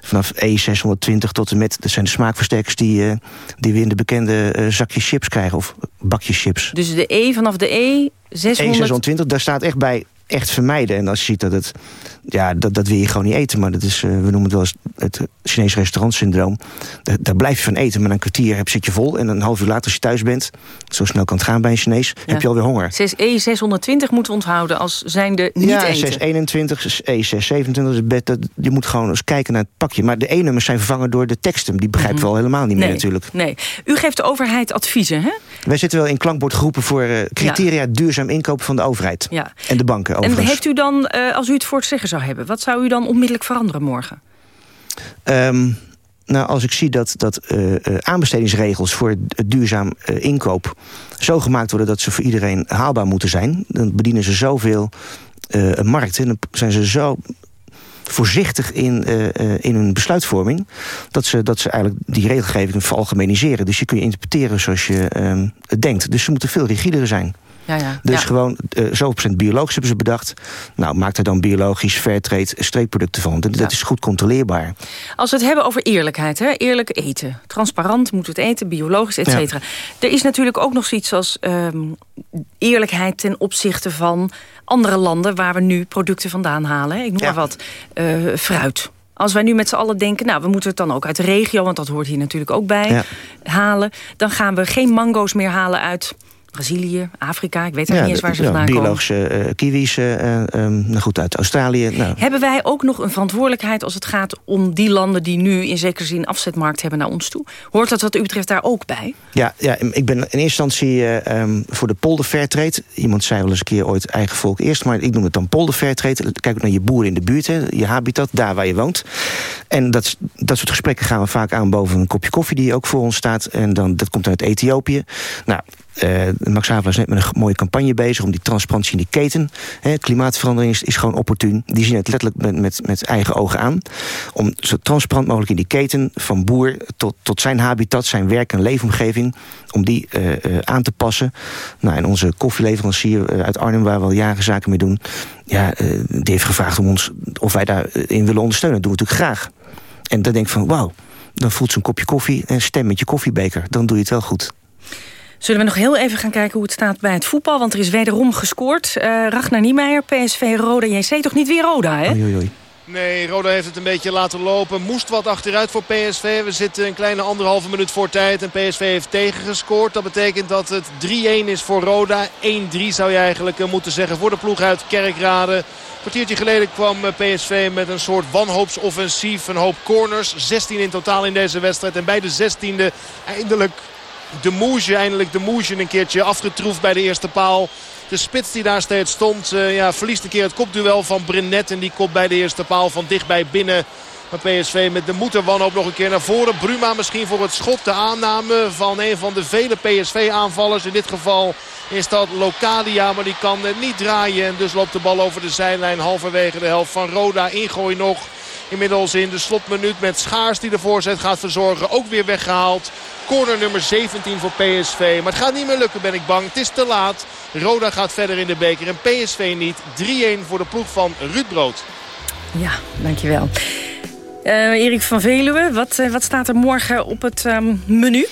Vanaf E620 tot en met... dat zijn de smaakversterkers die, uh, die we in de bekende uh, zakjes chips krijgen. Of bakjes chips. Dus de E vanaf de E... 600... E620, daar staat echt bij echt vermijden. En als je ziet dat het... Ja, dat, dat wil je gewoon niet eten. Maar dat is, uh, we noemen het wel eens het Chinese restaurantsyndroom. Daar, daar blijf je van eten. Maar een kwartier heb, zit je vol. En een half uur later als je thuis bent... zo snel kan het gaan bij een Chinees... Ja. heb je alweer honger. 6E620 moeten we onthouden als zijnde niet ja, eten. 621, E627 is bed. Dat, je moet gewoon eens kijken naar het pakje. Maar de E-nummers zijn vervangen door de teksten. Die begrijpen mm -hmm. we al helemaal niet nee, meer natuurlijk. Nee. U geeft de overheid adviezen, hè? Wij zitten wel in klankbordgroepen voor uh, criteria... Ja. duurzaam inkopen van de overheid. Ja. En de banken overigens. En heeft u dan, uh, als u het voor het zeggen zou hebben... wat zou u dan onmiddellijk veranderen morgen? Um, nou, als ik zie dat, dat uh, uh, aanbestedingsregels voor het duurzaam uh, inkoop... zo gemaakt worden dat ze voor iedereen haalbaar moeten zijn... dan bedienen ze zoveel een markt. En dan zijn ze zo voorzichtig in, in hun besluitvorming... Dat ze, dat ze eigenlijk die regelgeving veralgemeniseren. Dus je kun je interpreteren zoals je ehm, denkt. Dus ze moeten veel rigider zijn. Ja, ja. Dus ja. gewoon uh, zoveel procent biologisch hebben ze bedacht. Nou, maak er dan biologisch fairtrade streekproducten van. Dat, dat is goed controleerbaar. Als we het hebben over eerlijkheid, hè? eerlijk eten. Transparant moeten we het eten, biologisch, et cetera. Er is natuurlijk ook nog zoiets als um, eerlijkheid ten opzichte van andere landen... waar we nu producten vandaan halen. Ik noem maar wat, uh, fruit. Als wij nu met z'n allen denken, nou, we moeten het dan ook uit de regio... want dat hoort hier natuurlijk ook bij, ja. halen. Dan gaan we geen mango's meer halen uit Brazilië, Afrika, ik weet ja, niet eens waar ze vandaan komen. Biologische uh, kiwis, uh, um, nou goed, uit Australië. Nou. Hebben wij ook nog een verantwoordelijkheid als het gaat om die landen... die nu in zekere zin afzetmarkt hebben naar ons toe? Hoort dat wat u betreft daar ook bij? Ja, ja ik ben in eerste instantie uh, um, voor de polder fairtrade. Iemand zei wel eens een keer ooit eigen volk eerst... maar ik noem het dan polder fairtrade. Kijk ook naar je boeren in de buurt, hè, je habitat, daar waar je woont. En dat, dat soort gesprekken gaan we vaak aan boven een kopje koffie... die ook voor ons staat. En dan, dat komt uit Ethiopië. Nou... Uh, Max Havelaar is net met een mooie campagne bezig... om die transparantie in die keten. He, klimaatverandering is, gewoon opportun. Die zien het letterlijk met, met, eigen ogen aan. Om zo transparant mogelijk in die keten... van boer tot, tot zijn habitat, zijn werk- en leefomgeving... om die uh, uh, aan te passen. Nou, en onze koffieleverancier uit Arnhem... waar we al jaren zaken mee doen... Ja, die heeft gevraagd om ons, of wij daarin willen ondersteunen. Dat doen we natuurlijk graag. En dan denk ik van, wauw... dan voelt zo'n kopje koffie en stem met je koffiebeker. Dan doe je het wel goed. Zullen we nog heel even gaan kijken hoe het staat bij het voetbal? Want er is wederom gescoord. Uh, Ragnar Niemeyer, PSV, Roda, JC. Toch niet weer Roda, hè? Oei, oei, oei. Nee, Roda heeft het een beetje laten lopen. Moest wat achteruit voor PSV. We zitten een kleine anderhalve minuut voor tijd. En PSV heeft tegengescoord. Dat betekent dat het 3-1 is voor Roda. 1-3 zou je eigenlijk eh, moeten zeggen voor de ploeg uit Kerkrade. Een kwartiertje geleden kwam eh, PSV met een soort wanhoopsoffensief. Een hoop corners. 16 in totaal in deze wedstrijd. En bij de 16e eindelijk de Moesje. Eindelijk de Moesje een keertje afgetroefd bij de eerste paal. De spits die daar steeds stond uh, ja, verliest een keer het kopduel van Brenet. En die komt bij de eerste paal van dichtbij binnen. Maar PSV met de moeder wanhoop nog een keer naar voren. Bruma misschien voor het schot. De aanname van een van de vele PSV-aanvallers. In dit geval is dat Locadia. Maar die kan niet draaien. En dus loopt de bal over de zijlijn halverwege de helft van Roda. Ingooi nog. Inmiddels in de slotminuut met Schaars die de voorzet gaat verzorgen. Ook weer weggehaald. Corner nummer 17 voor PSV. Maar het gaat niet meer lukken ben ik bang. Het is te laat. Roda gaat verder in de beker en PSV niet. 3-1 voor de ploeg van Ruud Brood. Ja, dankjewel. Uh, Erik van Veluwe, wat, uh, wat staat er morgen op het um, menu?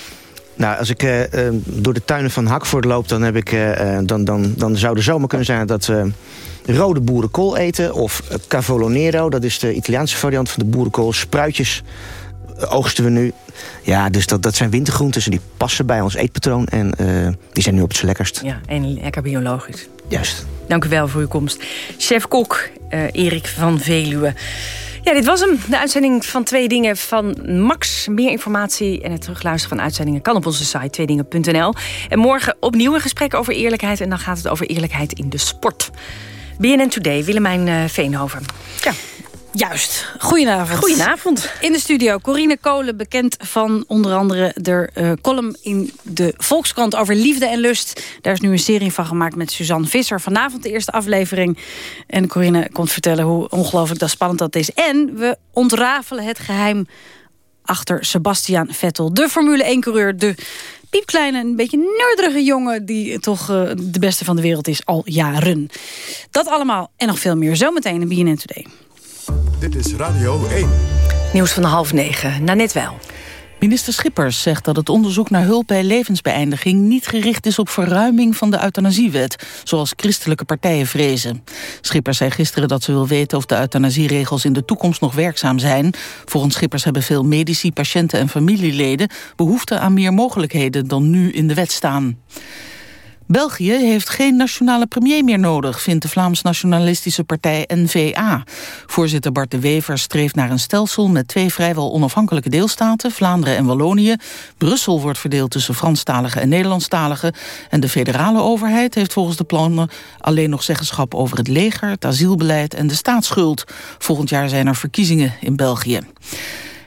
Nou, als ik uh, door de tuinen van Hakvoort loop... dan, heb ik, dan, dan, dan zou de zomer kunnen zijn dat we rode boerenkool eten... of cavolo nero, dat is de Italiaanse variant van de boerenkool. Spruitjes oogsten we nu. Ja, dus dat, dat zijn wintergroenten en die passen bij ons eetpatroon. En uh, die zijn nu op het lekkerst. Ja, en lekker biologisch. Juist. Dank u wel voor uw komst. Chef-kok uh, Erik van Veluwe. Ja, dit was hem. De uitzending van Twee Dingen van Max. Meer informatie en het terugluisteren van uitzendingen... kan op onze site tweedingen.nl. En morgen opnieuw een gesprek over eerlijkheid. En dan gaat het over eerlijkheid in de sport. BNN Today, Willemijn uh, Veenhoven. Ja, Juist. Goedenavond. Goedenavond. In de studio Corine Kolen, bekend van onder andere de uh, column in de Volkskrant over liefde en lust. Daar is nu een serie van gemaakt met Suzanne Visser. Vanavond de eerste aflevering. En Corine komt vertellen hoe ongelooflijk dat spannend dat is. En we ontrafelen het geheim achter Sebastian Vettel. De Formule 1-coureur, de piepkleine, een beetje nerdige jongen... die toch uh, de beste van de wereld is al jaren. Dat allemaal en nog veel meer zometeen in BNN Today. Dit is Radio 1. Nieuws van half negen. net wel. Minister Schippers zegt dat het onderzoek naar hulp bij levensbeëindiging... niet gericht is op verruiming van de euthanasiewet... zoals christelijke partijen vrezen. Schippers zei gisteren dat ze wil weten of de euthanasieregels... in de toekomst nog werkzaam zijn. Volgens Schippers hebben veel medici, patiënten en familieleden... behoefte aan meer mogelijkheden dan nu in de wet staan. België heeft geen nationale premier meer nodig, vindt de Vlaams-nationalistische partij N-VA. Voorzitter Bart de Wever streeft naar een stelsel met twee vrijwel onafhankelijke deelstaten, Vlaanderen en Wallonië. Brussel wordt verdeeld tussen Franstaligen en Nederlandstaligen. En de federale overheid heeft volgens de plannen alleen nog zeggenschap over het leger, het asielbeleid en de staatsschuld. Volgend jaar zijn er verkiezingen in België.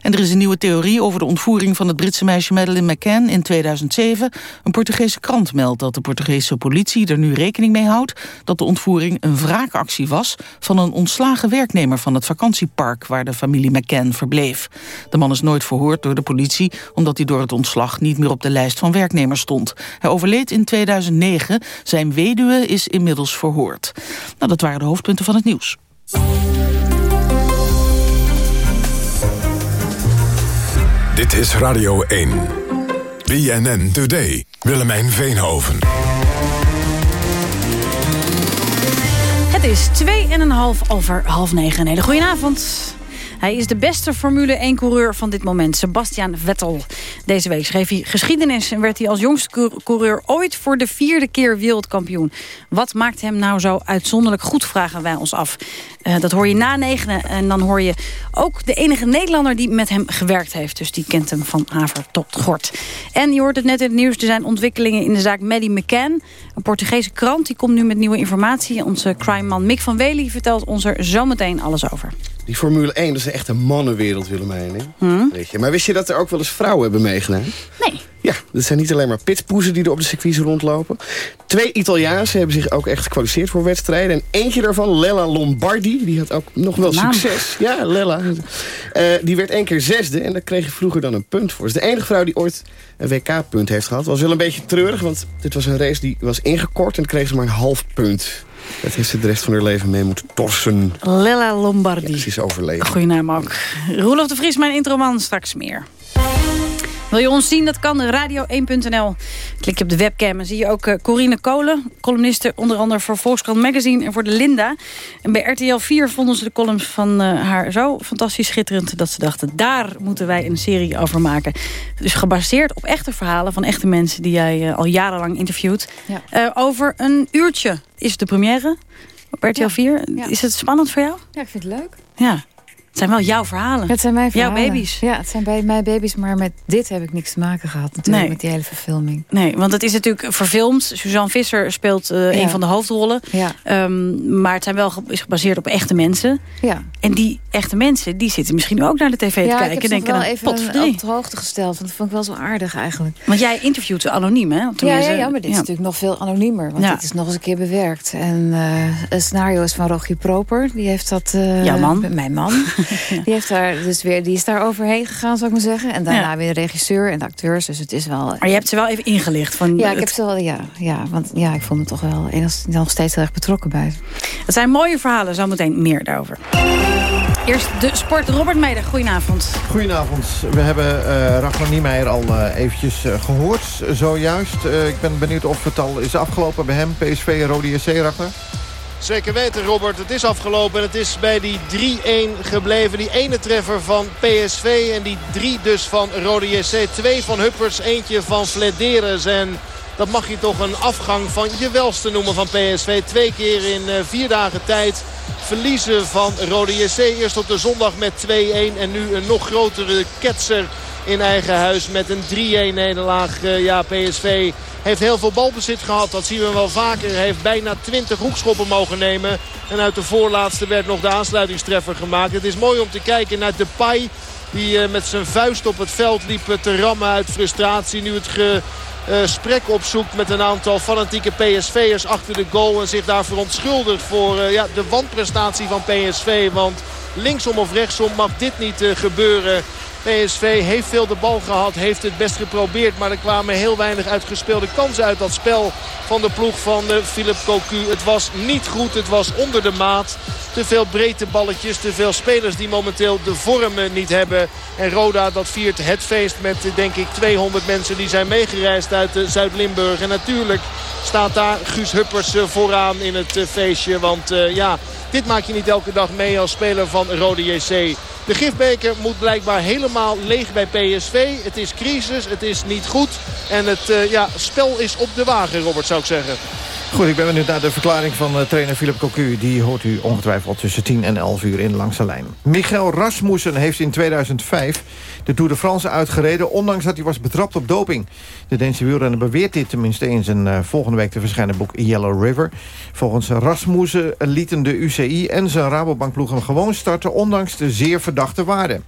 En er is een nieuwe theorie over de ontvoering van het Britse meisje Madeleine McCann in 2007. Een Portugese krant meldt dat de Portugese politie er nu rekening mee houdt... dat de ontvoering een wraakactie was van een ontslagen werknemer van het vakantiepark... waar de familie McCann verbleef. De man is nooit verhoord door de politie... omdat hij door het ontslag niet meer op de lijst van werknemers stond. Hij overleed in 2009. Zijn weduwe is inmiddels verhoord. Nou, dat waren de hoofdpunten van het nieuws. Dit is Radio 1. BNN Today. Willemijn Veenhoven. Het is 2,5 over half negen. Een hele goedenavond. Hij is de beste Formule 1-coureur van dit moment, Sebastian Vettel. Deze week schreef hij geschiedenis en werd hij als jongste coureur ooit voor de vierde keer wereldkampioen. Wat maakt hem nou zo uitzonderlijk goed, vragen wij ons af. Uh, dat hoor je na negenen en dan hoor je ook de enige Nederlander die met hem gewerkt heeft. Dus die kent hem van haver gort. En je hoort het net in het nieuws, er zijn ontwikkelingen in de zaak Maddie McCann. Een Portugese krant, die komt nu met nieuwe informatie. Onze crimeman Mick van Wely vertelt ons er zometeen alles over. Die Formule 1, dat is echt een mannenwereld, Willemijn. Hè? Hmm? Weet je. Maar wist je dat er ook wel eens vrouwen hebben meegedaan? Nee. Ja, dat zijn niet alleen maar pitpoezen die er op de circuits rondlopen. Twee Italiaanse hebben zich ook echt gekwalificeerd voor wedstrijden. En eentje daarvan, Lella Lombardi, die had ook nog wel succes. Ja, Lella. Uh, die werd één keer zesde en daar kreeg je vroeger dan een punt voor. Dus de enige vrouw die ooit een WK-punt heeft gehad. Was wel een beetje treurig, want dit was een race die was ingekort... en kreeg ze maar een half punt. Dat heeft ze de rest van haar leven mee moeten torsen. Lella Lombardi. Ja, ze is overleden. Goeie naam ook. Roelof de Vries, mijn introman, straks meer. Wil je ons zien? Dat kan radio1.nl. Klik je op de webcam en zie je ook uh, Corine Kolen... columniste onder andere voor Volkskrant Magazine en voor de Linda. En bij RTL 4 vonden ze de columns van uh, haar zo fantastisch schitterend... dat ze dachten, daar moeten wij een serie over maken. Dus gebaseerd op echte verhalen van echte mensen... die jij uh, al jarenlang interviewt. Ja. over een uurtje is de première op RTL 4. Ja. Is het spannend voor jou? Ja, ik vind het leuk. Ja. Het zijn wel jouw verhalen. Het zijn mijn verhalen. Jouw baby's. Ja, het zijn bij mijn baby's. Maar met dit heb ik niks te maken gehad natuurlijk. Nee. Met die hele verfilming. Nee, want het is natuurlijk verfilmd. Suzanne Visser speelt uh, ja. een van de hoofdrollen. Ja. Um, maar het zijn wel is gebaseerd op echte mensen. Ja. En die echte mensen, die zitten misschien ook naar de tv ja, te kijken. Ik heb denken wel even op de hoogte gesteld. Want dat vond ik wel zo aardig eigenlijk. Want jij interviewt ze anoniem, hè? Ja, ja, ja, maar dit is natuurlijk nog veel anoniemer. Want dit is nog eens een keer bewerkt. En uh, het scenario is van Rogier Proper. Die heeft dat... Uh, Jouw man? Mijn man. <laughs> Die heeft daar dus weer, die is daar overheen gegaan, zou ik maar zeggen. En daarna ja. weer de regisseur en de acteurs. Dus het is wel... Maar je hebt ze wel even ingelicht? Van ja, ik heb ze wel, ja, ja. Want ja, ik voel me toch wel nog steeds heel erg betrokken bij. Het zijn mooie verhalen, zometeen meer daarover. Eerst de sport. Robert Meijer, goedenavond. Goedenavond. We hebben uh, Ragnar Niemeyer al uh, eventjes uh, gehoord, zojuist. ik ben benieuwd of het al is afgelopen bij hem. PSV Rode JC, Ragnar. Zeker weten, Robert. Het is afgelopen en het is bij die 3-1 gebleven. Die ene treffer van PSV en die drie dus van Rode JC. Twee van Huppers, eentje van Flederes. En dat mag je toch een afgang van je welste noemen van PSV. Twee keer in uh, vier dagen tijd verliezen van Rode JC. Eerst op de zondag met 2-1 en nu een nog grotere ketser in eigen huis met een 3-1 nederlaag. Uh, ja, PSV heeft heel veel balbezit gehad. Dat zien we wel vaker. Heeft bijna 20 hoekschoppen mogen nemen. En uit de voorlaatste werd nog de aansluitingstreffer gemaakt. Het is mooi om te kijken naar Depay. Die uh, met zijn vuist op het veld liep te rammen uit frustratie. Nu het gesprek opzoekt met een aantal fanatieke PSV'ers achter de goal. En zich daar verontschuldigt voor ja, de wanprestatie van PSV. Want linksom of rechtsom mag dit niet gebeuren. PSV heeft veel de bal gehad, heeft het best geprobeerd. Maar er kwamen heel weinig uitgespeelde kansen uit dat spel van de ploeg van uh, Philip Cocu. Het was niet goed, het was onder de maat. Te veel breedte balletjes, te veel spelers die momenteel de vormen niet hebben. En Roda dat viert het feest met denk ik 200 mensen die zijn meegereisd uit uh, Zuid-Limburg. En natuurlijk staat daar Guus Huppers vooraan in het feestje. Want ja, dit maak je niet elke dag mee als speler van Rode JC. De gifbeker moet blijkbaar helemaal leeg bij PSV. Het is crisis, het is niet goed. En het uh, ja, spel is op de wagen, Robert, zou ik zeggen. Goed, ik ben benieuwd naar de verklaring van uh, trainer Philip Cocu. Die hoort u ongetwijfeld tussen 10 en 11 uur in Langs de Lijn. Michael Rasmussen heeft in 2005 de Tour de France uitgereden... ondanks dat hij was betrapt op doping. De Deense wielrenner beweert dit tenminste in zijn uh, volgende week te verschijnen boek Yellow River. Volgens Rasmussen lieten de UCI en zijn Rabobankploeg hem gewoon starten... ondanks de zeer verdachte waarden.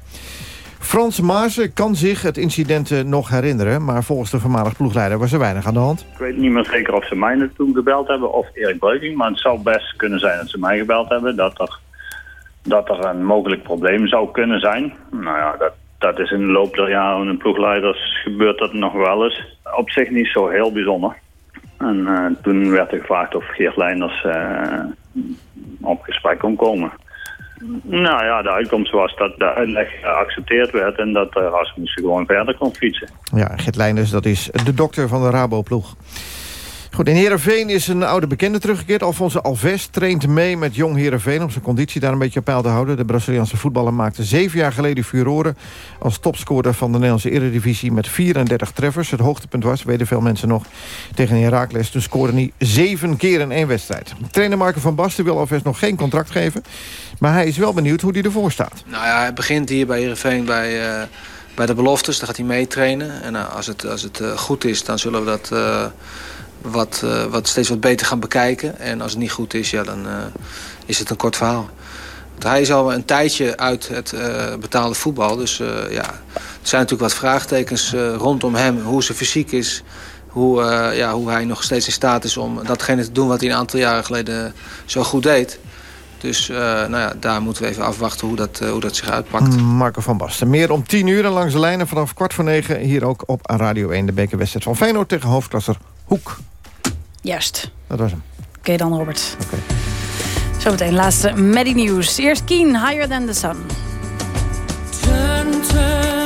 Frans Maassen kan zich het incident nog herinneren... maar volgens de voormalig ploegleider was er weinig aan de hand. Ik weet niet meer zeker of ze mij naartoe gebeld hebben of Erik Breuking... maar het zou best kunnen zijn dat ze mij gebeld hebben... dat er, dat er een mogelijk probleem zou kunnen zijn. Nou ja, dat, dat is in de loop der jaren in ploegleiders gebeurt dat nog wel eens. Op zich niet zo heel bijzonder. En uh, toen werd er gevraagd of Geert Leinders uh, op gesprek kon komen. Nou ja, de uitkomst was dat de uitleg geaccepteerd werd... en dat Rasmus gewoon verder kon fietsen. Ja, Gert Leinders, dat is de dokter van de Rabo-ploeg. Goed, in Heerenveen is een oude bekende teruggekeerd. Alfonso Alves traint mee met jong Heerenveen... om zijn conditie daar een beetje op peil te houden. De Braziliaanse voetballer maakte zeven jaar geleden furoren... als topscorer van de Nederlandse Eredivisie met 34 treffers. Het hoogtepunt was, weten veel mensen nog, tegen Herakles. Toen scoorde hij zeven keer in één wedstrijd. Trainer Marco van Basten wil Alves nog geen contract geven... maar hij is wel benieuwd hoe hij ervoor staat. Nou ja, hij begint hier bij Heerenveen bij... Uh bij de beloftes, daar gaat hij meetrainen. En uh, als het, als het uh, goed is, dan zullen we dat wat, uh, wat steeds wat beter gaan bekijken. En als het niet goed is, ja, dan uh, is het een kort verhaal. Hij is al een tijdje uit het uh, betaalde voetbal. Dus ja, er zijn natuurlijk wat vraagtekens rondom hem. Hoe zijn fysiek is. Hoe, ja, hoe hij nog steeds in staat is om datgene te doen wat hij een aantal jaren geleden zo goed deed. Dus nou ja, daar moeten we even afwachten hoe dat, hoe dat zich uitpakt. Marco van Basten. Meer om 10 uur en langs de lijnen vanaf kwart voor negen... hier ook op Radio 1, de bekerwedstrijd van Feyenoord tegen hoofdklasser Hoek. Juist. Dat was hem. Oké okay, dan, Robert. Oké. Okay. Zometeen laatste Maddie News. Eerst Keen, Higher Than The Sun. Turn, turn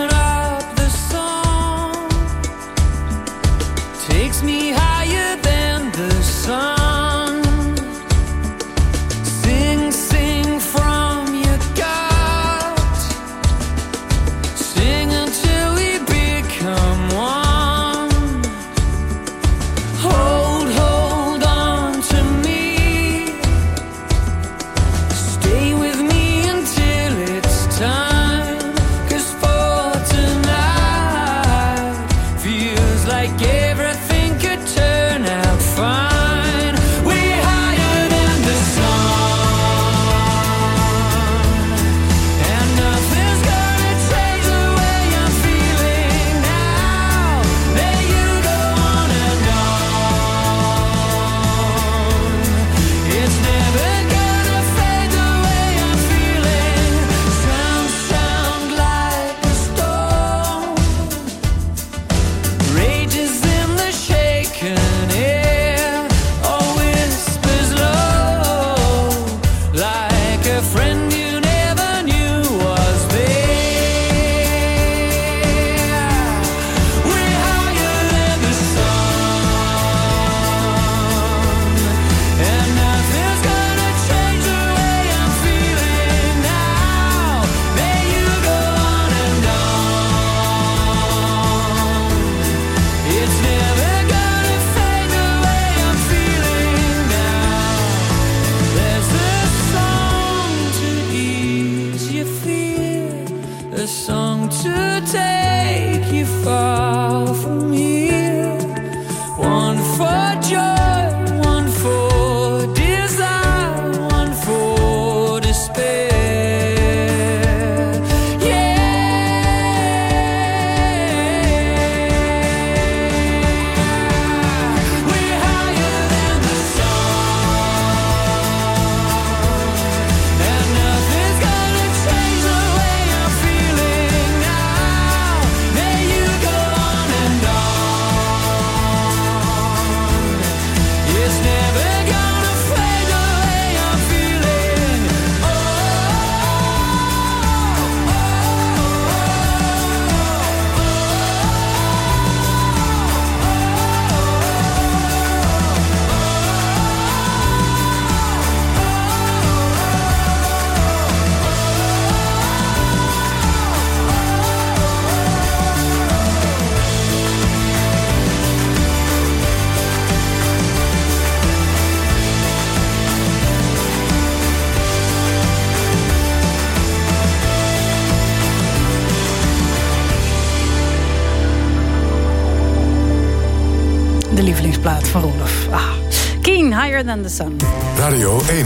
Higher Than the Sun. Radio 1,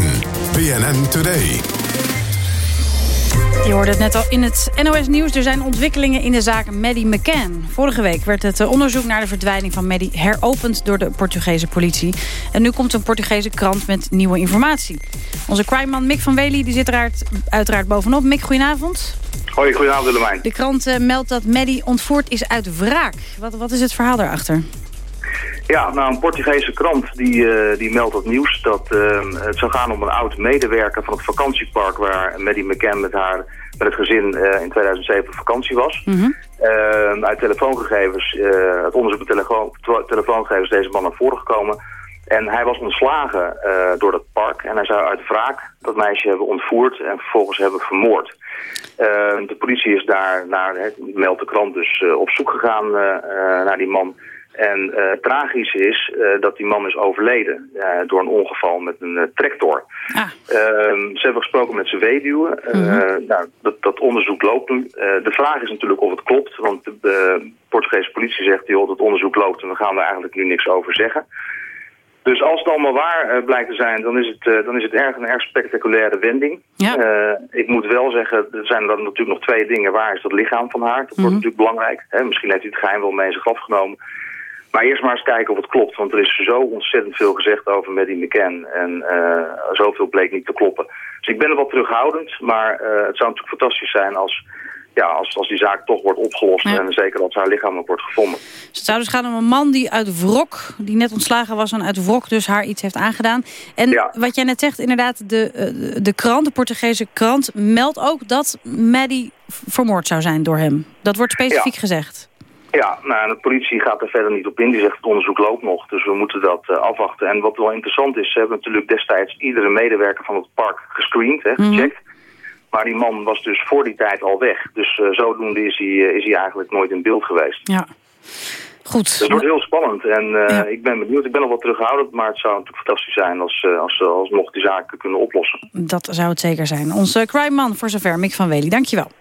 BNN Today. Je hoorde het net al in het NOS-nieuws. Er zijn ontwikkelingen in de zaak Maddie McCann. Vorige week werd het eh, onderzoek naar de verdwijning van Maddie heropend door de Portugese politie. En nu komt een Portugese krant met nieuwe informatie. Onze crimeman Mick van Wely die zit er uiteraard bovenop. Mick, goedenavond. Hoi, goedenavond Willemijn. De krant uh, meldt dat Maddie ontvoerd is uit wraak. Wat, wat is het verhaal daarachter? Ja, nou een Portugese krant die, uh, die meldt het nieuws dat uh, het zou gaan om een oud medewerker van het vakantiepark waar Maddie McCann met haar met het gezin uh, in 2007 op vakantie was. Mm -hmm. uit telefoongegevens, het onderzoek met telefoon, telefoongegevens deze man naar voren gekomen. En hij was ontslagen door dat park en hij zou uit wraak dat meisje hebben ontvoerd en vervolgens hebben vermoord. de politie is daar naar, meldt de krant dus op zoek gegaan naar die man. En uh, tragisch is uh, dat die man is overleden uh, door een ongeval met een tractor. Ah. Ehm, ze hebben gesproken met zijn weduwe. -hmm. nou, dat, dat, onderzoek loopt nu. de vraag is natuurlijk of het klopt, want de Portugese politie zegt joh, dat onderzoek loopt en we gaan er eigenlijk nu niks over zeggen. Dus als het allemaal waar blijkt te zijn, dan is het, dan is het erg een erg spectaculaire wending. Ja. ik moet wel zeggen, er zijn dan natuurlijk nog twee dingen. Waar is dat lichaam van haar? Dat wordt mhm. natuurlijk belangrijk. Hè? Misschien heeft hij het geheim wel mee in zijn graf genomen. Maar eerst maar eens kijken of het klopt. Want er is zo ontzettend veel gezegd over Maddie McCann. En uh, zoveel bleek niet te kloppen. Dus ik ben er wat terughoudend. Maar uh, het zou natuurlijk fantastisch zijn als, ja, als, als die zaak toch wordt opgelost. En zeker als haar lichaam ook wordt gevonden. Dus het zou dus gaan om een man die uit wrok, die net ontslagen was en uit wrok dus haar iets heeft aangedaan. En ja. wat jij net zegt, inderdaad, de, de krant, de Portugese krant, meldt ook dat Maddie vermoord zou zijn door hem. Dat wordt specifiek ja. gezegd. Ja, nou, de politie gaat er verder niet op in. Die zegt het onderzoek loopt nog, dus we moeten dat uh, afwachten. En wat wel interessant is, ze hebben natuurlijk destijds iedere medewerker van het park gescreend, hè, gecheckt. Mm Maar die man was dus voor die tijd al weg. Dus uh, zodoende is hij, uh, is hij eigenlijk nooit in beeld geweest. Ja. Goed. Dus het wordt heel spannend en ja. ik ben benieuwd. Ik ben al wat terughoudend, maar het zou natuurlijk fantastisch zijn als, als ze alsnog die zaken kunnen oplossen. Dat zou het zeker zijn. Onze crime man voor zover, Mick van Wely. Dankjewel.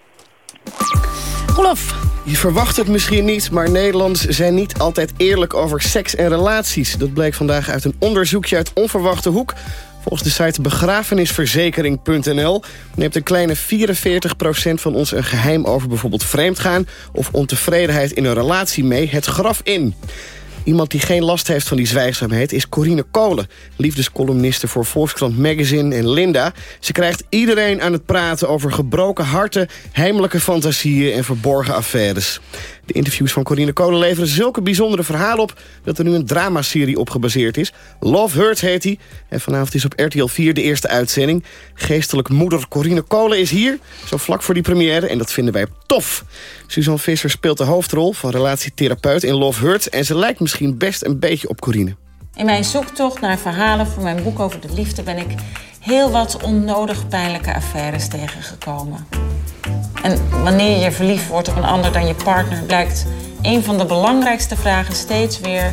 Olof. Je verwacht het misschien niet, maar Nederlanders zijn niet altijd eerlijk over seks en relaties. Dat bleek vandaag uit een onderzoekje uit onverwachte hoek. Volgens de site begrafenisverzekering.nl neemt een kleine 44% van ons een geheim over bijvoorbeeld vreemdgaan... of ontevredenheid in een relatie mee het graf in. Iemand die geen last heeft van die zwijgzaamheid is Corine Kolen. Liefdescolumniste voor Volkskrant Magazine en Linda. Ze krijgt iedereen aan het praten over gebroken harten... heimelijke fantasieën en verborgen affaires. De interviews van Corine Kolen leveren zulke bijzondere verhalen op... dat er nu een dramaserie op gebaseerd is. Love Hurts heet hij. En vanavond is op RTL 4 de eerste uitzending. Geestelijk moeder Corine Kolen is hier. Zo vlak voor die première. En dat vinden wij tof. Suzanne Visser speelt de hoofdrol van relatietherapeut in Love Hurts. En ze lijkt misschien best een beetje op Corine. In mijn zoektocht naar verhalen voor mijn boek over de liefde... ben ik heel wat onnodig pijnlijke affaires tegengekomen. En wanneer je verliefd wordt op een ander dan je partner... blijkt een van de belangrijkste vragen steeds weer...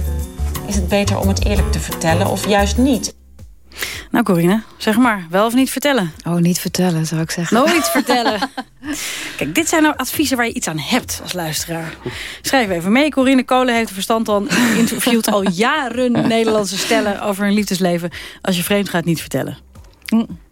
is het beter om het eerlijk te vertellen of juist niet? Nou Corine, zeg maar, wel of niet vertellen? Oh, niet vertellen zou ik zeggen. Nooit <laughs> vertellen. Kijk, dit zijn nou adviezen waar je iets aan hebt als luisteraar. Schrijf even mee. Corine Kolen heeft verstand van. Interviewt al jaren Nederlandse stellen over hun liefdesleven. Als je vreemd gaat, niet vertellen.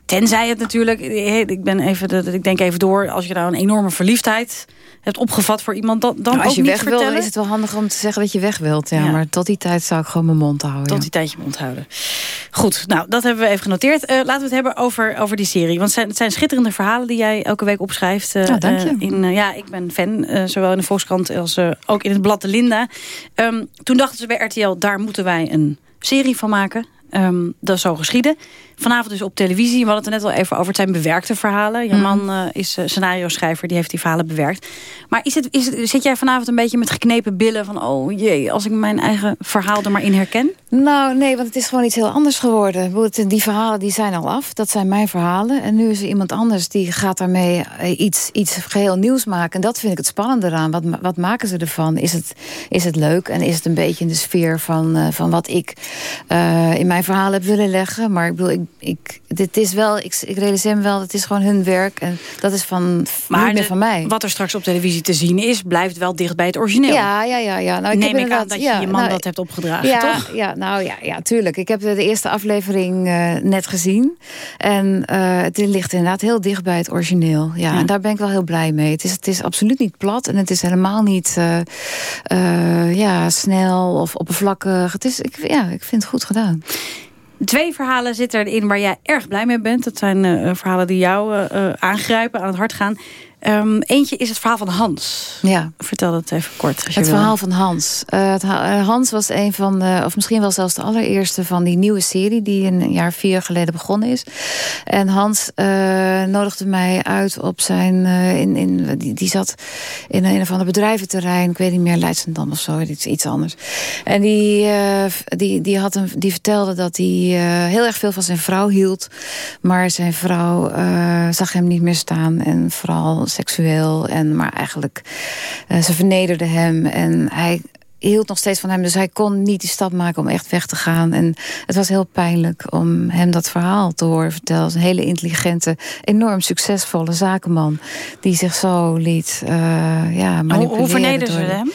Tenzij het natuurlijk, ik, ben even, ik denk even door... als je nou een enorme verliefdheid hebt opgevat voor iemand... dan, dan nou, als je weg vertellen. wil, is het wel handig om te zeggen dat je weg wilt. Ja, ja. Maar tot die tijd zou ik gewoon mijn mond houden. Tot die tijd je mond houden. Goed, nou, dat hebben we even genoteerd. Uh, laten we het hebben over, over die serie. Want het zijn, het zijn schitterende verhalen die jij elke week opschrijft. Uh, dank je. Uh, in, ja, ik ben fan, zowel in de Volkskrant als ook in het blad De Linda. Um, toen dachten ze bij RTL, daar moeten wij een serie van maken. Um, dat is zo geschieden. Vanavond dus op televisie. We hadden het er net al even over. Het zijn bewerkte verhalen. Je man uh, is uh, scenario schrijver. Die heeft die verhalen bewerkt. Maar is het, is het, zit jij vanavond een beetje met geknepen billen? Van oh jee, als ik mijn eigen verhaal er maar in herken? Nou nee, want het is gewoon iets heel anders geworden. Die verhalen die zijn al af. Dat zijn mijn verhalen. En nu is er iemand anders die gaat daarmee iets, iets geheel nieuws maken. En dat vind ik het spannende eraan. Wat, wat maken ze ervan? Is het, is het leuk? En is het een beetje in de sfeer van, uh, van wat ik in mijn verhaal heb willen leggen? Maar ik bedoel, ik ik, dit is wel, ik, ik realiseer me wel, het is gewoon hun werk. En dat is van, maar van mij. Wat er straks op televisie te zien is, blijft wel dicht bij het origineel. Ja, ja, ja. ja. Nou, ik Neem heb ik aan dat je ja, je man nou, dat hebt opgedragen, ja, toch? Ja, nou ja, ja, tuurlijk. Ik heb de, de eerste aflevering uh, net gezien. En uh, het ligt inderdaad heel dicht bij het origineel. Ja, ja, en daar ben ik wel heel blij mee. Het is, het is absoluut niet plat en het is helemaal niet uh, ja, snel of oppervlakkig. Het is, ik, ja, ik vind het goed gedaan. Twee verhalen zitten erin waar jij erg blij mee bent. Dat zijn uh, verhalen die jou uh, aangrijpen, aan het hart gaan. Um, eentje is het verhaal van Hans. Ja. Vertel dat even kort. Als het verhaal van Hans. Uh, het, Hans was een van de, of misschien wel zelfs de allereerste van die nieuwe serie... die een jaar vier geleden begonnen is. En Hans uh, nodigde mij uit op zijn... Uh, in, in, die, die zat in een of ander bedrijventerrein. Ik weet niet meer, Leidschendam of zo, iets, iets anders. En die, die, die, had een, die vertelde dat hij heel erg veel van zijn vrouw hield. Maar zijn vrouw zag hem niet meer staan. En vooral seksueel. En, maar eigenlijk, uh, ze vernederde hem. En hij hield nog steeds van hem. Dus hij kon niet die stap maken om echt weg te gaan. En het was heel pijnlijk om hem dat verhaal te horen vertellen. Een hele intelligente, enorm succesvolle zakenman. Die zich zo liet uh, ja, manipuleren. Hoe vernederde ze hem?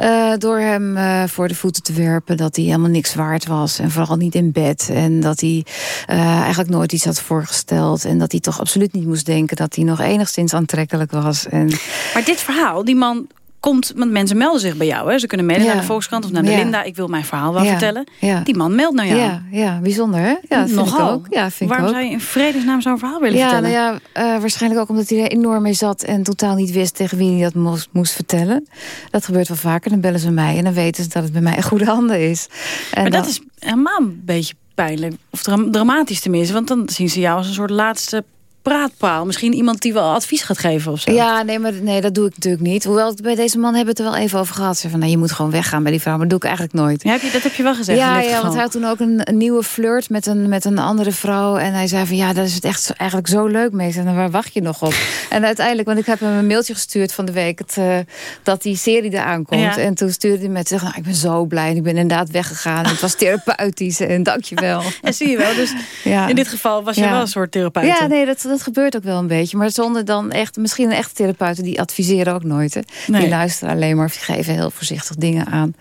Uh, door hem uh, voor de voeten te werpen. Dat hij helemaal niks waard was. En vooral niet in bed. En dat hij eigenlijk nooit iets had voorgesteld. En dat hij toch absoluut niet moest denken... dat hij nog enigszins aantrekkelijk was. En... Maar dit verhaal, die man komt, want mensen melden zich bij jou. Hè? Ze kunnen mailen ja. naar de Volkskrant of naar de ja. Linda. Ik wil mijn verhaal wel ja. vertellen. Ja. Die man meldt naar jou. Ja, ja bijzonder hè? Ja, vind Nogal. ik ook. Ja, vind Waarom ik ook. zou je in vredesnaam zo'n verhaal willen ja, vertellen? Nou ja, uh, waarschijnlijk ook omdat hij er enorm mee zat... en totaal niet wist tegen wie hij dat moest, moest vertellen. Dat gebeurt wel vaker. Dan bellen ze mij en dan weten ze dat het bij mij in goede handen is. En maar dan... dat is helemaal een beetje pijnlijk. Of dra dramatisch tenminste. Want dan zien ze jou als een soort laatste praatpaal. Misschien iemand die wel advies gaat geven of zo. Ja, nee, maar nee, dat doe ik natuurlijk niet. Hoewel, bij deze man hebben we het er wel even over gehad. Ze van, nou, je moet gewoon weggaan bij die vrouw. Maar dat doe ik eigenlijk nooit. Ja, heb je, dat heb je wel gezegd Ja, ja want hij had toen ook een, een, nieuwe flirt met een, met een andere vrouw. En hij zei van, ja, dat is het echt eigenlijk zo leuk mee. En waar wacht je nog op? <laughs> en uiteindelijk, want ik heb hem een mailtje gestuurd van de week... Het, uh, dat die serie eraan komt. En toen stuurde hij met zich, nou, ik ben zo blij. Ik ben inderdaad weggegaan. Het was <laughs> therapeutisch en dankjewel. <laughs> en zie je wel, dus ja. in dit geval was je wel een soort therapeut. Ja, nee, dat, dat gebeurt ook wel een beetje. Maar zonder dan echt, misschien een echte therapeuten... die adviseren ook nooit. Hè. Nee. Die luisteren alleen maar, of die geven heel voorzichtig dingen aan.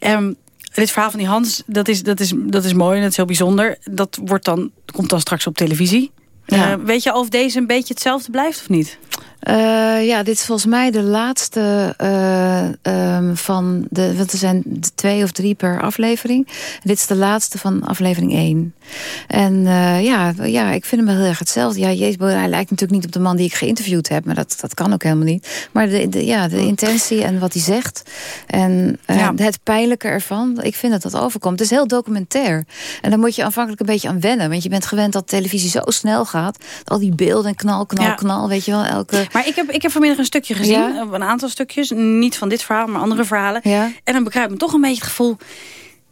Um, dit verhaal van die Hans, dat is, dat, is, dat is mooi en dat is heel bijzonder. Dat wordt dan, komt dan straks op televisie. Ja. Uh, weet je of deze een beetje hetzelfde blijft of niet? Uh, ja, dit is volgens mij de laatste uh, um, van de... Want er zijn twee of drie per aflevering. dit is de laatste van aflevering één. En uh, ja, ja, ik vind hem heel erg hetzelfde. Ja, Jezus, hij lijkt natuurlijk niet op de man die ik geïnterviewd heb. Maar dat, dat kan ook helemaal niet. Maar de, de ja, de intentie en wat hij zegt. En ja. het pijnlijke ervan. Ik vind dat dat overkomt. Het is heel documentair. En daar moet je aanvankelijk een beetje aan wennen. Want je bent gewend dat televisie zo snel gaat. Al die beelden en knal, knal, ja. knal. Weet je wel, elke... Maar ik heb, ik heb vanmiddag een stukje gezien. Ja? Een aantal stukjes. Niet van dit verhaal, maar andere verhalen. Ja? En dan begrijp ik toch een beetje het gevoel...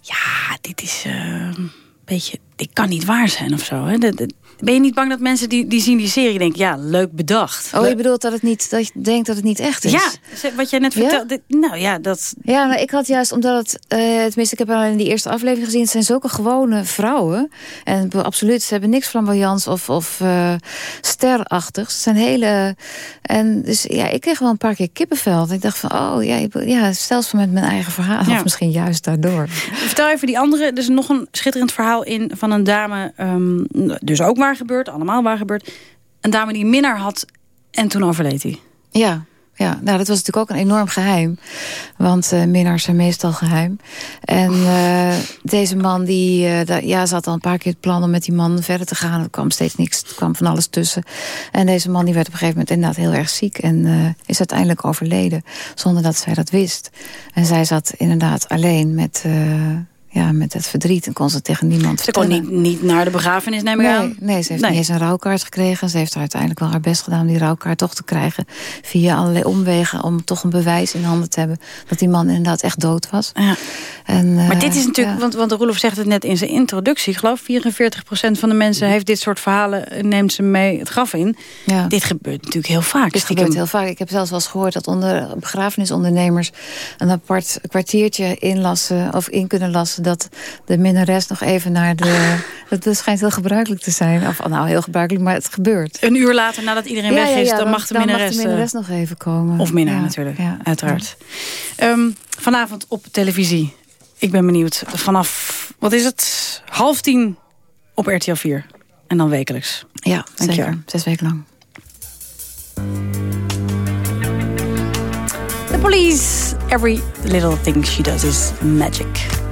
Ja, dit is uh, een beetje... Dit kan niet waar zijn of zo. Hè? De, de, ben je niet bang dat mensen die, die zien die serie denken... ja, leuk bedacht. Oh, je bedoelt dat, het niet, dat je denkt dat het niet echt is? Ja, wat jij net vertelde. Ja? Nou ja, dat... Ja, maar ik had juist, omdat het... Uh, tenminste, ik heb al in die eerste aflevering gezien... het zijn zulke gewone vrouwen. En absoluut, ze hebben niks flamboyants of, of uh, sterachtigs. Het zijn hele... En dus ja, ik kreeg wel een paar keer kippenvel. Ik dacht van, oh ja, ja zelfs met mijn eigen verhaal. Ja. Of misschien juist daardoor. Vertel even die andere. Er is nog een schitterend verhaal in van een dame... Um, dus ook waar gebeurd, allemaal waar gebeurd. Een dame die een minnaar had en toen overleed hij. Ja, ja, nou, dat was natuurlijk ook een enorm geheim. Want uh, minnaars zijn meestal geheim. En uh, deze man, die uh, ja, zat al een paar keer het plan om met die man verder te gaan. Er kwam steeds niks, er kwam van alles tussen. En deze man die werd op een gegeven moment inderdaad heel erg ziek. En is uiteindelijk overleden, zonder dat zij dat wist. En zij zat inderdaad alleen met ja, met het verdriet en kon ze tegen niemand Ze kon niet, niet naar de begrafenis, neem ik nee, aan? Nee, ze heeft nee. niet eens een rouwkaart gekregen. Ze heeft er uiteindelijk wel haar best gedaan om die rouwkaart toch te krijgen. Via allerlei omwegen om toch een bewijs in handen te hebben... dat die man inderdaad echt dood was. Ja. En, uh, maar dit is natuurlijk, ja. want, want Roelof zegt het net in zijn introductie... ik geloof 44% van de mensen heeft dit soort verhalen... neemt ze mee het graf in. Ja. Dit gebeurt natuurlijk heel vaak. Dit gebeurt heel vaak. Ik heb zelfs wel eens gehoord dat onder begrafenisondernemers... een apart kwartiertje inlassen of in kunnen lassen... dat de minnares nog even naar de... <laughs> Dat, dat schijnt heel gebruikelijk te zijn. Of nou, heel gebruikelijk, maar het gebeurt. Een uur later, nadat iedereen ja, weg is, ja, ja, dan, mag de minnares... Dan mag de minnares nog even komen. Of minnaar natuurlijk, uiteraard. Um, vanavond op televisie. Ik ben benieuwd. Vanaf, wat is het? Half tien op RTL 4. En dan wekelijks. Ja, Dank zeker. Je. Zes weken lang. The police. Every little thing she does is magic.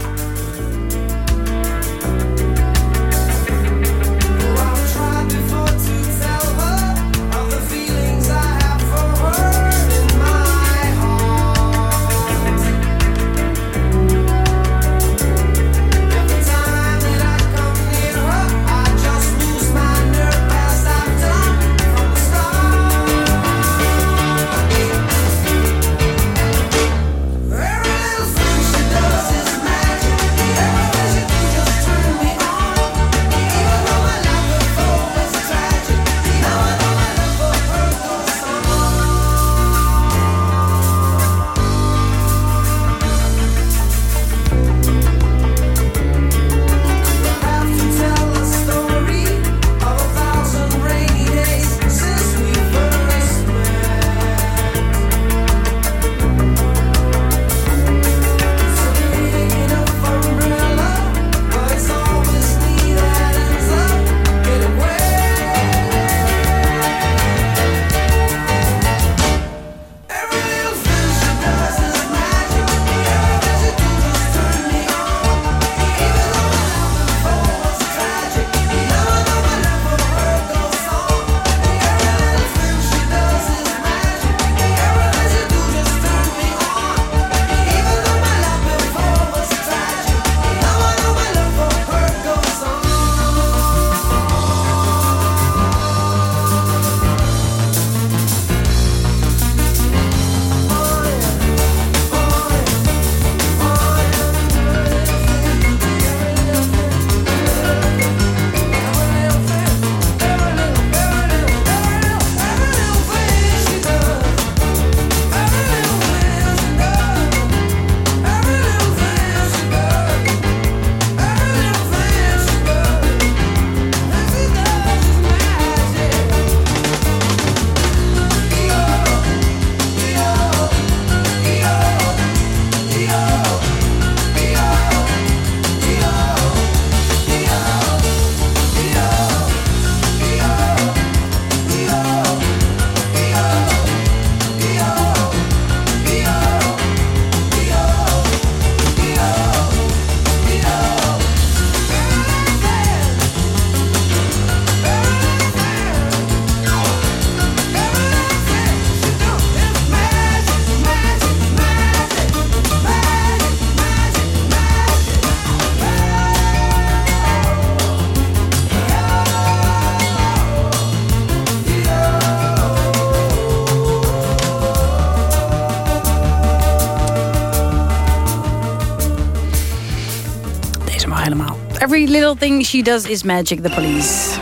Every little thing she does is magic, the police.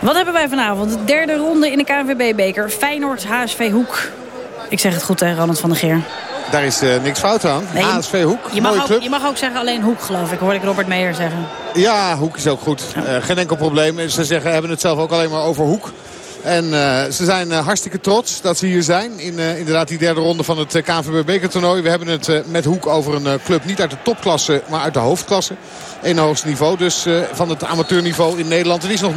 Wat hebben wij vanavond? De derde ronde in de KNVB-beker. Feyenoord, HSV Hoek. Ik zeg het goed, hè, Ronald van der Geer. Daar is uh, niks fout aan. Nee, HSV Hoek, je mag, ook, je mag ook zeggen alleen Hoek, geloof ik. Hoorde ik Robert Meijer zeggen. Ja, Hoek is ook goed. Uh, geen enkel probleem. Ze zeggen, hebben het zelf ook alleen maar over Hoek. En uh, ze zijn hartstikke trots dat ze hier zijn. In inderdaad die derde ronde van het KNVB bekertoernooi. We hebben het met Hoek over een club niet uit de topklasse, maar uit de hoofdklasse. Eén hoogste niveau dus van het amateurniveau in Nederland. Het is nog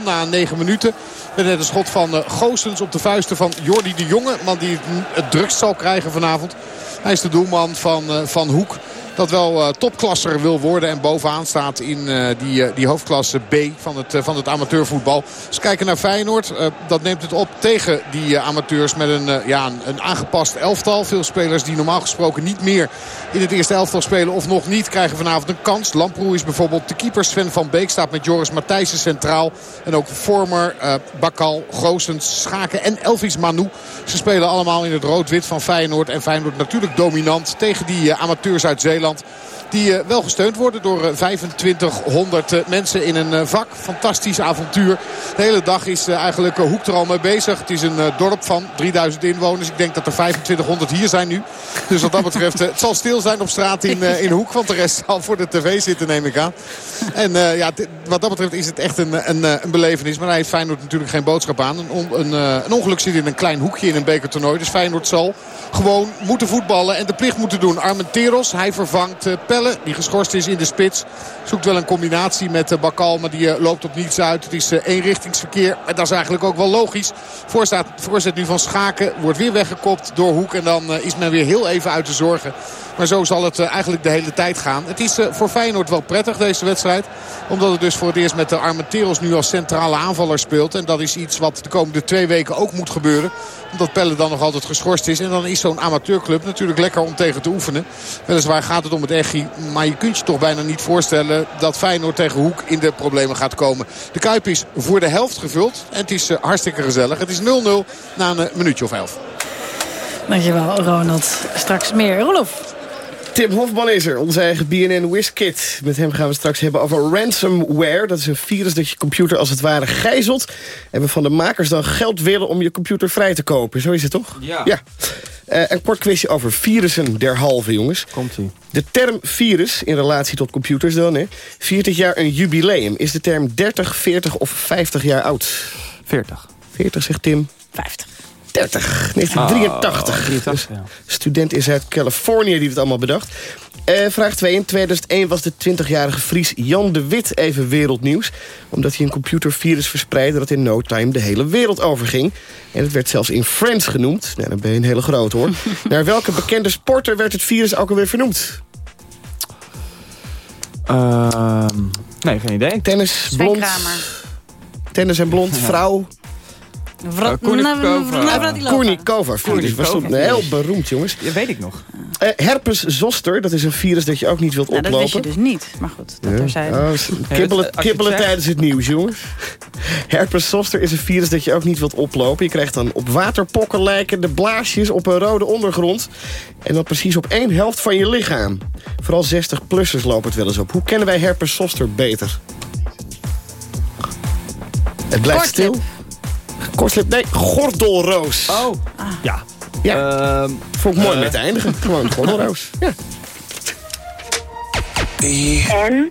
0-0 na 9 minuten. Met net een schot van Goosens op de vuisten van Jordi de Jonge. Man die het drukst zal krijgen vanavond. Hij is de doelman van, van Hoek dat wel uh, topklasser wil worden. En bovenaan staat in uh, die, uh, die hoofdklasse B van het, van het amateurvoetbal. Dus kijken naar Feyenoord. dat neemt het op tegen die amateurs met een, ja, een, aangepast elftal. Veel spelers die normaal gesproken niet meer in het eerste elftal spelen of nog niet krijgen vanavond een kans. Lamproe is bijvoorbeeld de keeper. Sven van Beek staat met Joris Matthijssen centraal. En ook Vormer, Bakal, Goosens, Schaken en Elvis Manu. Ze spelen allemaal in het rood-wit van Feyenoord. En Feyenoord natuurlijk dominant tegen die amateurs uit Zeeland. Die uh, wel gesteund worden door uh, 2500 uh, mensen in een vak. Fantastisch avontuur. De hele dag is eigenlijk Hoek er al mee bezig. Het is een dorp van 3000 inwoners. Ik denk dat er 2500 hier zijn nu. Dus wat dat betreft, het zal stil zijn op straat in, in Hoek. Want de rest zal voor de tv zitten, neem ik aan. En ja, wat dat betreft is het echt een, een, een belevenis. Maar hij heeft Feyenoord natuurlijk geen boodschap aan. Een, een, een ongeluk zit in een klein hoekje in een bekertoernooi. Dus Feyenoord zal gewoon moeten voetballen en de plicht moeten doen. Armenteros, hij vervangt Pelle, die geschorst is in de spits. Zoekt wel een combinatie met uh, Bakal, maar die uh, loopt op niets uit. Het is eenrichtingsverkeer. En dat is eigenlijk ook wel logisch. Voorstaat, voorzet nu van Schaken wordt weer weggekopt door Hoek. En dan is men weer heel even uit de zorgen. Maar zo zal het eigenlijk de hele tijd gaan. Het is voor Feyenoord wel prettig deze wedstrijd. Omdat het dus voor het eerst met de Armenteros nu als centrale aanvaller speelt. En dat is iets wat de komende twee weken ook moet gebeuren. Omdat Pelle dan nog altijd geschorst is. En dan is zo'n amateurclub natuurlijk lekker om tegen te oefenen. Weliswaar gaat het om het echi. Maar je kunt je toch bijna niet voorstellen dat Feyenoord tegen Hoek in de problemen gaat komen. De Kuip is voor de helft gevuld. En het is hartstikke gezellig. Het is 0-0 na een minuutje of elf. Dankjewel Ronald. Straks meer. Rolof. Tim Hofman is er, onze eigen BNN WizKid. Met hem gaan we straks hebben over ransomware. Dat is een virus dat je computer als het ware gijzelt. En we van de makers dan geld willen om je computer vrij te kopen. Zo is het toch? Ja. ja. Uh, een kort quizje over virussen derhalve, jongens. Komt-ie. De term virus, in relatie tot computers dan, hè, viert dit jaar een jubileum. Is de term 30, 40 of 50 jaar oud? 40. 40, zegt Tim. 50. 30, 1983. Oh, 83, dus ja. Student is uit Californië die het allemaal bedacht. Uh, vraag 2. In 2001 was de 20-jarige Fries Jan de Wit even wereldnieuws. Omdat hij een computervirus verspreidde dat in no time de hele wereld overging. En het werd zelfs in Friends genoemd. Nou, dan ben je een hele grote hoor. <laughs> Naar welke bekende sporter werd het virus ook alweer vernoemd? Uh, nee, geen idee. Tennis, blond. Tennis en blond, <laughs> vrouw. Vra- Kournikova. Kournikova virus. Was toen heel beroemd, jongens. Dat weet ik nog. Uh, herpes zoster, dat is een virus dat je ook niet wilt Nou, oplopen. dat wist je dus niet. Maar goed, dat Ja. terzijde. Oh, kibbelen tijdens het nieuws, jongens. Herpes zoster is een virus dat je ook niet wilt oplopen. Je krijgt dan op waterpokken lijkende blaasjes op een rode ondergrond. En dan precies op één helft van je lichaam. Vooral 60-plussers lopen het wel eens op. Hoe kennen wij herpes zoster beter? Het blijft stil. Kortslip, nee, gordelroos. Oh, ja. Ja, Ehm, vond ik mooi eh, met te eindigen. Gewoon gordelroos. <laughs> Ja. En?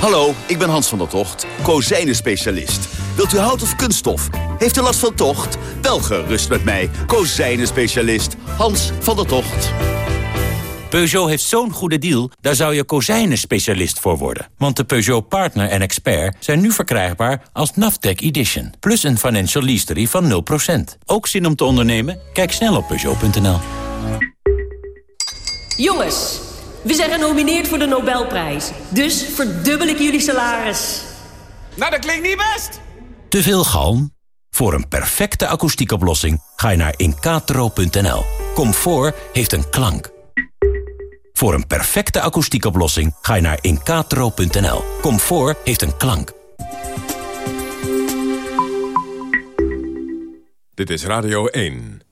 Hallo, ik ben Hans van der Tocht, kozijnen-specialist. Wilt u hout of kunststof? Heeft u last van tocht? Wel gerust met mij, kozijnen-specialist Hans van der Tocht. Peugeot heeft zo'n goede deal, daar zou je kozijnen-specialist voor worden. Want de Peugeot Partner en Expert zijn nu verkrijgbaar als Naftec Edition. Plus een financial leasery van 0%. Ook zin om te ondernemen? Kijk snel op Peugeot.nl. Jongens, we zijn genomineerd voor de Nobelprijs. Dus verdubbel ik jullie salaris. Nou, dat klinkt niet best. Te veel galm? Voor een perfecte akoestiekoplossing ga je naar incatro.nl. Comfort heeft een klank. Voor een perfecte akoestiekoplossing ga je naar incatro.nl. Comfort heeft een klank. Dit is Radio 1.